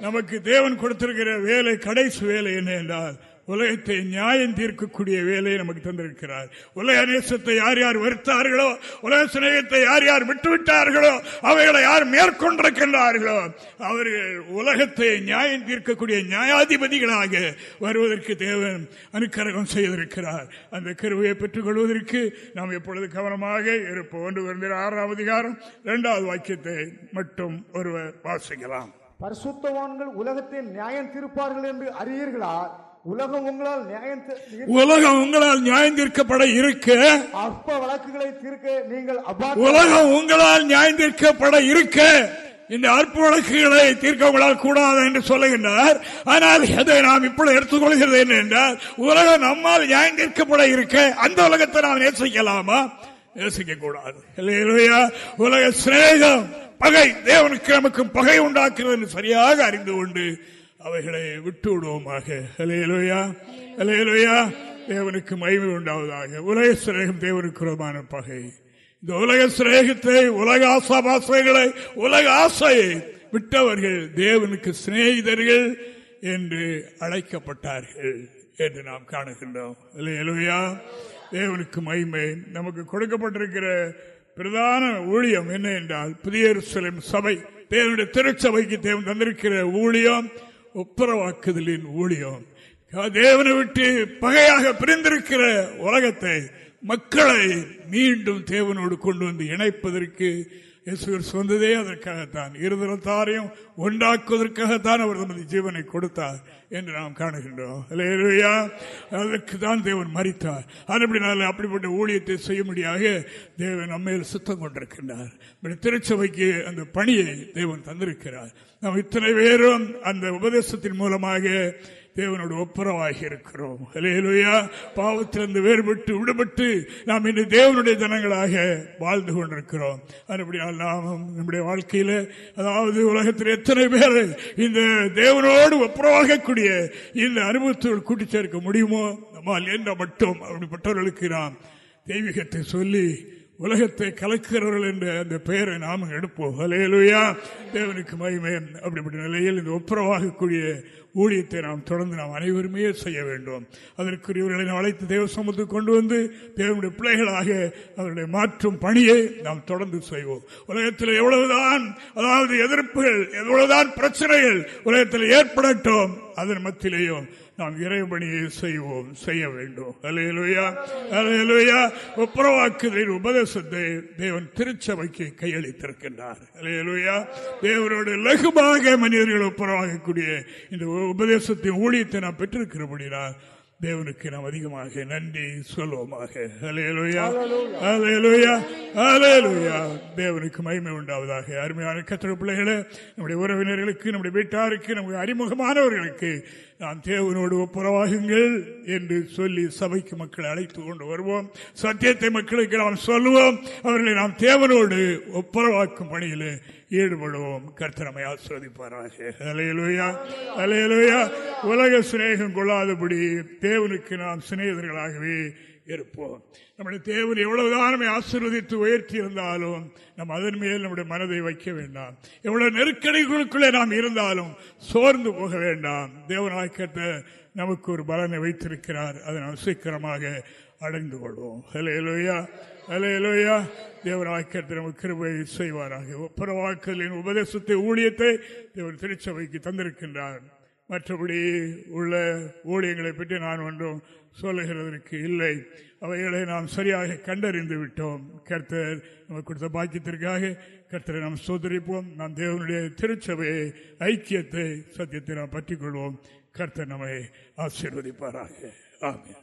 Speaker 2: நமக்கு தேவன் கொடுத்திருக்கிற வேலை கடைசி வேலை என்ன என்றால் உலகத்தை நியாயம் தீர்க்கக்கூடிய வேலையை நமக்கு தந்திருக்கிறார். உலக நேசத்தை யார் யார் வருத்தார்களோ உலக சிநேகத்தை யார் யார் விட்டுவிட்டார்களோ அவைகளை யார் மேற்கொண்டிருக்கின்றார்களோ அவர்கள் உலகத்தை நியாயம் தீர்க்கக்கூடிய நியாயாதிபதிகளாக வருவதற்கு தேவன் அனுக்கரகம் செய்திருக்கிறார். அந்த கருவையை பெற்றுக் கொள்வதற்கு நாம் எப்பொழுது கவனமாக இருப்போம் ஒன்று ஆறாம் அதிகாரம் இரண்டாவது வாக்கியத்தை மட்டும் ஒருவர் வாசிக்கலாம்.
Speaker 3: பரிசுத்தவான்கள் உலகத்தில் நியாயம் தீர்ப்பார்கள் என்று அறியீர்களா? உலகம் உங்களால் நியாயம்
Speaker 2: உலகம் உங்களால் நியாயம் தீர்க்கப்பட இருக்க.
Speaker 3: அற்ப வழக்குகளை தீர்க்க நீங்கள்
Speaker 2: உலகம் உங்களால் நியாயம் தீர்க்கப்பட இருக்க. இந்த அற்ப வழக்குகளை தீர்க்க உங்களால் கூடாது என்று சொல்லுகின்றார். ஆனால் அதை நாம் இப்பொழுது எடுத்துக்கொள்கிறது என்ன என்றால் உலகம் நம்மால் நியாயம் தீர்க்கப்பட இருக்க. அந்த உலகத்தை நாம் நேசிக்கலாமா? நேசிக்க கூடாது உலக சிநேகம் பகை தேவனுக்கு நமக்கு பகை உண்டாக்குறது சரியாக அறிந்து கொண்டு அவைகளை விட்டு விடுவோமாக அலையலோயா அலையலோயா தேவனுக்கு மகிமை உண்டாவதாக. உலக சிரேகம் தேவனுக்கு விரோதமான பகை. இந்த உலக சிரேகத்தை உலக ஆசாபாசைகளை உலக ஆசையை விட்டவர்கள் தேவனுக்கு சிநேகிதர்கள் என்று அழைக்கப்பட்டார்கள் என்று நாம் காணுகின்றோம். இல்லையா தேவனுக்கு மகிமை. நமக்கு கொடுக்கப்பட்டிருக்கிற பிரதான ஊழியம் என்ன என்றால் புதிய சபை. தேவனுடைய திருச்சபைக்கு தேவன் தந்திருக்கிற ஊழியம் ஒப்புரவாக்குதலின் ஊழியம். தேவனை விட்டு பகையாக பிரிந்திருக்கிற உலகத்தை மக்களை மீண்டும் தேவனோடு கொண்டு வந்து இணைப்பதற்கு இயேசுவர் சொந்ததே அதற்காகத்தான். இருதலத்தாரையும் உண்டாக்குவதற்காகத்தான் அவர் தமது ஜீவனை கொடுத்தார் என்று நாம் காணுகின்றோம். அதற்கு தான் தேவன் மறித்தார் அதுபடினால அப்படிப்பட்ட ஊழியத்தை செய்ய முடியாத தேவன் நம்மையில் சுத்தம் கொண்டிருக்கின்றார். திருச்சபைக்கு அந்த பணியை தேவன் தந்திருக்கிறார். நாம் இத்தனை பேரும் அந்த உபதேசத்தின் மூலமாக தேவனோடு ஒப்புரவாகி இருக்கிறோம். அலையலுயா பாவத்திலிருந்து வேறுபட்டு விடுபட்டு நாம் இன்று தேவனுடைய ஜனங்களாக வாழ்ந்து கொண்டிருக்கிறோம். அதுபடியால் நாம் நம்முடைய வாழ்க்கையில் அதாவது உலகத்தில் எத்தனை பேர் இந்த தேவனோடு ஒப்புரவாகக்கூடிய இந்த அனுபவத்தோடு கூட்டி சேர்க்க முடியுமோ? நம்மால் என்ற மட்டும். அப்படிப்பட்டவர்களுக்கு நாம் தெய்வீகத்தை சொல்லி உலகத்தை கலக்கிறவர்கள் என்ற அந்த பெயரை நாம் எடுப்போம். அலையலுயா தேவனுக்கு மகிமை. அப்படிப்பட்ட நிலையில் இந்த ஒப்புரவாகக்கூடிய ஊழியத்தை நாம் தொடர்ந்து நாம் அனைவருமே செய்ய வேண்டும். அதற்குரியவர்களை நாம் அழைத்து தேவ சமூகத்துக்கு கொண்டு வந்து தேவனுடைய பிள்ளைகளாக அவருடைய மாற்றும் பணியை நாம் தொடர்ந்து செய்வோம். உலகத்தில் எவ்வளவுதான் அதாவது எதிர்ப்புகள் எவ்வளவுதான் பிரச்சனைகள் உலகத்தில் ஏற்படட்டும் அதன் மத்தியிலேயும் நாம் இறைபணியை செய்வோம் செய்ய வேண்டும். அலையலுயா அலையலுயா ஒப்புரவாக்குதலின் உபதேசத்தை தேவன் திருச்சபைக்கு கையளித்திருக்கின்றார். அலையலுயா தேவனோட லகுமாக மனிதர்கள் ஒப்புரவாகக்கூடிய இந்த உபதேசத்தின் ஊழியத்தை நாம் பெற்றிருக்கிறபடினால் தேவனுக்கு நாம் அதிகமாக நன்றி சொல்வோமாக தேவனுக்கு மகிமை உண்டாவதாக. அருமையான கத்திர பிள்ளைகளை நம்முடைய உறவினர்களுக்கு நம்முடைய வீட்டாருக்கு நம்முடைய அறிமுகமானவர்களுக்கு நாம் தேவனோடு ஒப்புரவாகுங்கள் என்று சொல்லி சபைக்கு மக்களை அழைத்து கொண்டு வருவோம். சத்தியத்தை மக்களுக்கு நாம் சொல்லுவோம். அவர்களை நாம் தேவனோடு ஒப்புரவாக்கும் பணியில் ஈடுபடுவோம் கர்த்தனமை ஆஸ்வதிப்பாராக அலையலுயா அலையலுயா உலக சிநேகம் கொள்ளாதபடி தேவனுக்கு நாம் சிநேகிதர்களாகவே இருப்போம். நம்முடைய தேவன் எவ்வளவுதான் நம்மை ஆசீர்வதித்து உயர்த்தி இருந்தாலும் நம் அதன் மேல் நம்முடைய மனதை வைக்க வேண்டாம். எவ்வளவு நெருக்கடிகளுக்குள்ளே நாம் இருந்தாலும் சோர்ந்து போக வேண்டாம். தேவநாயக்கத்தை நமக்கு ஒரு பலனை வைத்திருக்கிறார். அதை நாம் சீக்கிரமாக அடைந்து கொள்வோம் ஹலேலோயா ஹலேலோயா வாக்கியத்தை நமக்கு கிருபையை செய்வாராக. ஒப்புரவாக்கலின் உபதேசத்தை ஊழியத்தை தேவன் திருச்சபைக்கு தந்திருக்கின்றார். மற்றபடி உள்ள ஊழியங்களை பற்றி நான் ஒன்றும் சொல்லுகிறதற்கு இல்லை. அவைகளை நாம் சரியாக கண்டறிந்து விட்டோம். கர்த்தர் நமக்கு கொடுத்த பாக்கியத்திற்காக கர்த்தரை நாம் சோதரிப்போம் நாம் தேவனுடைய திருச்சபையை ஐக்கியத்தை சத்தியத்தை நாம் பற்றிக் கொள்வோம் கர்த்தர் நம்மை ஆசீர்வதிப்பாராக. ஆமென்.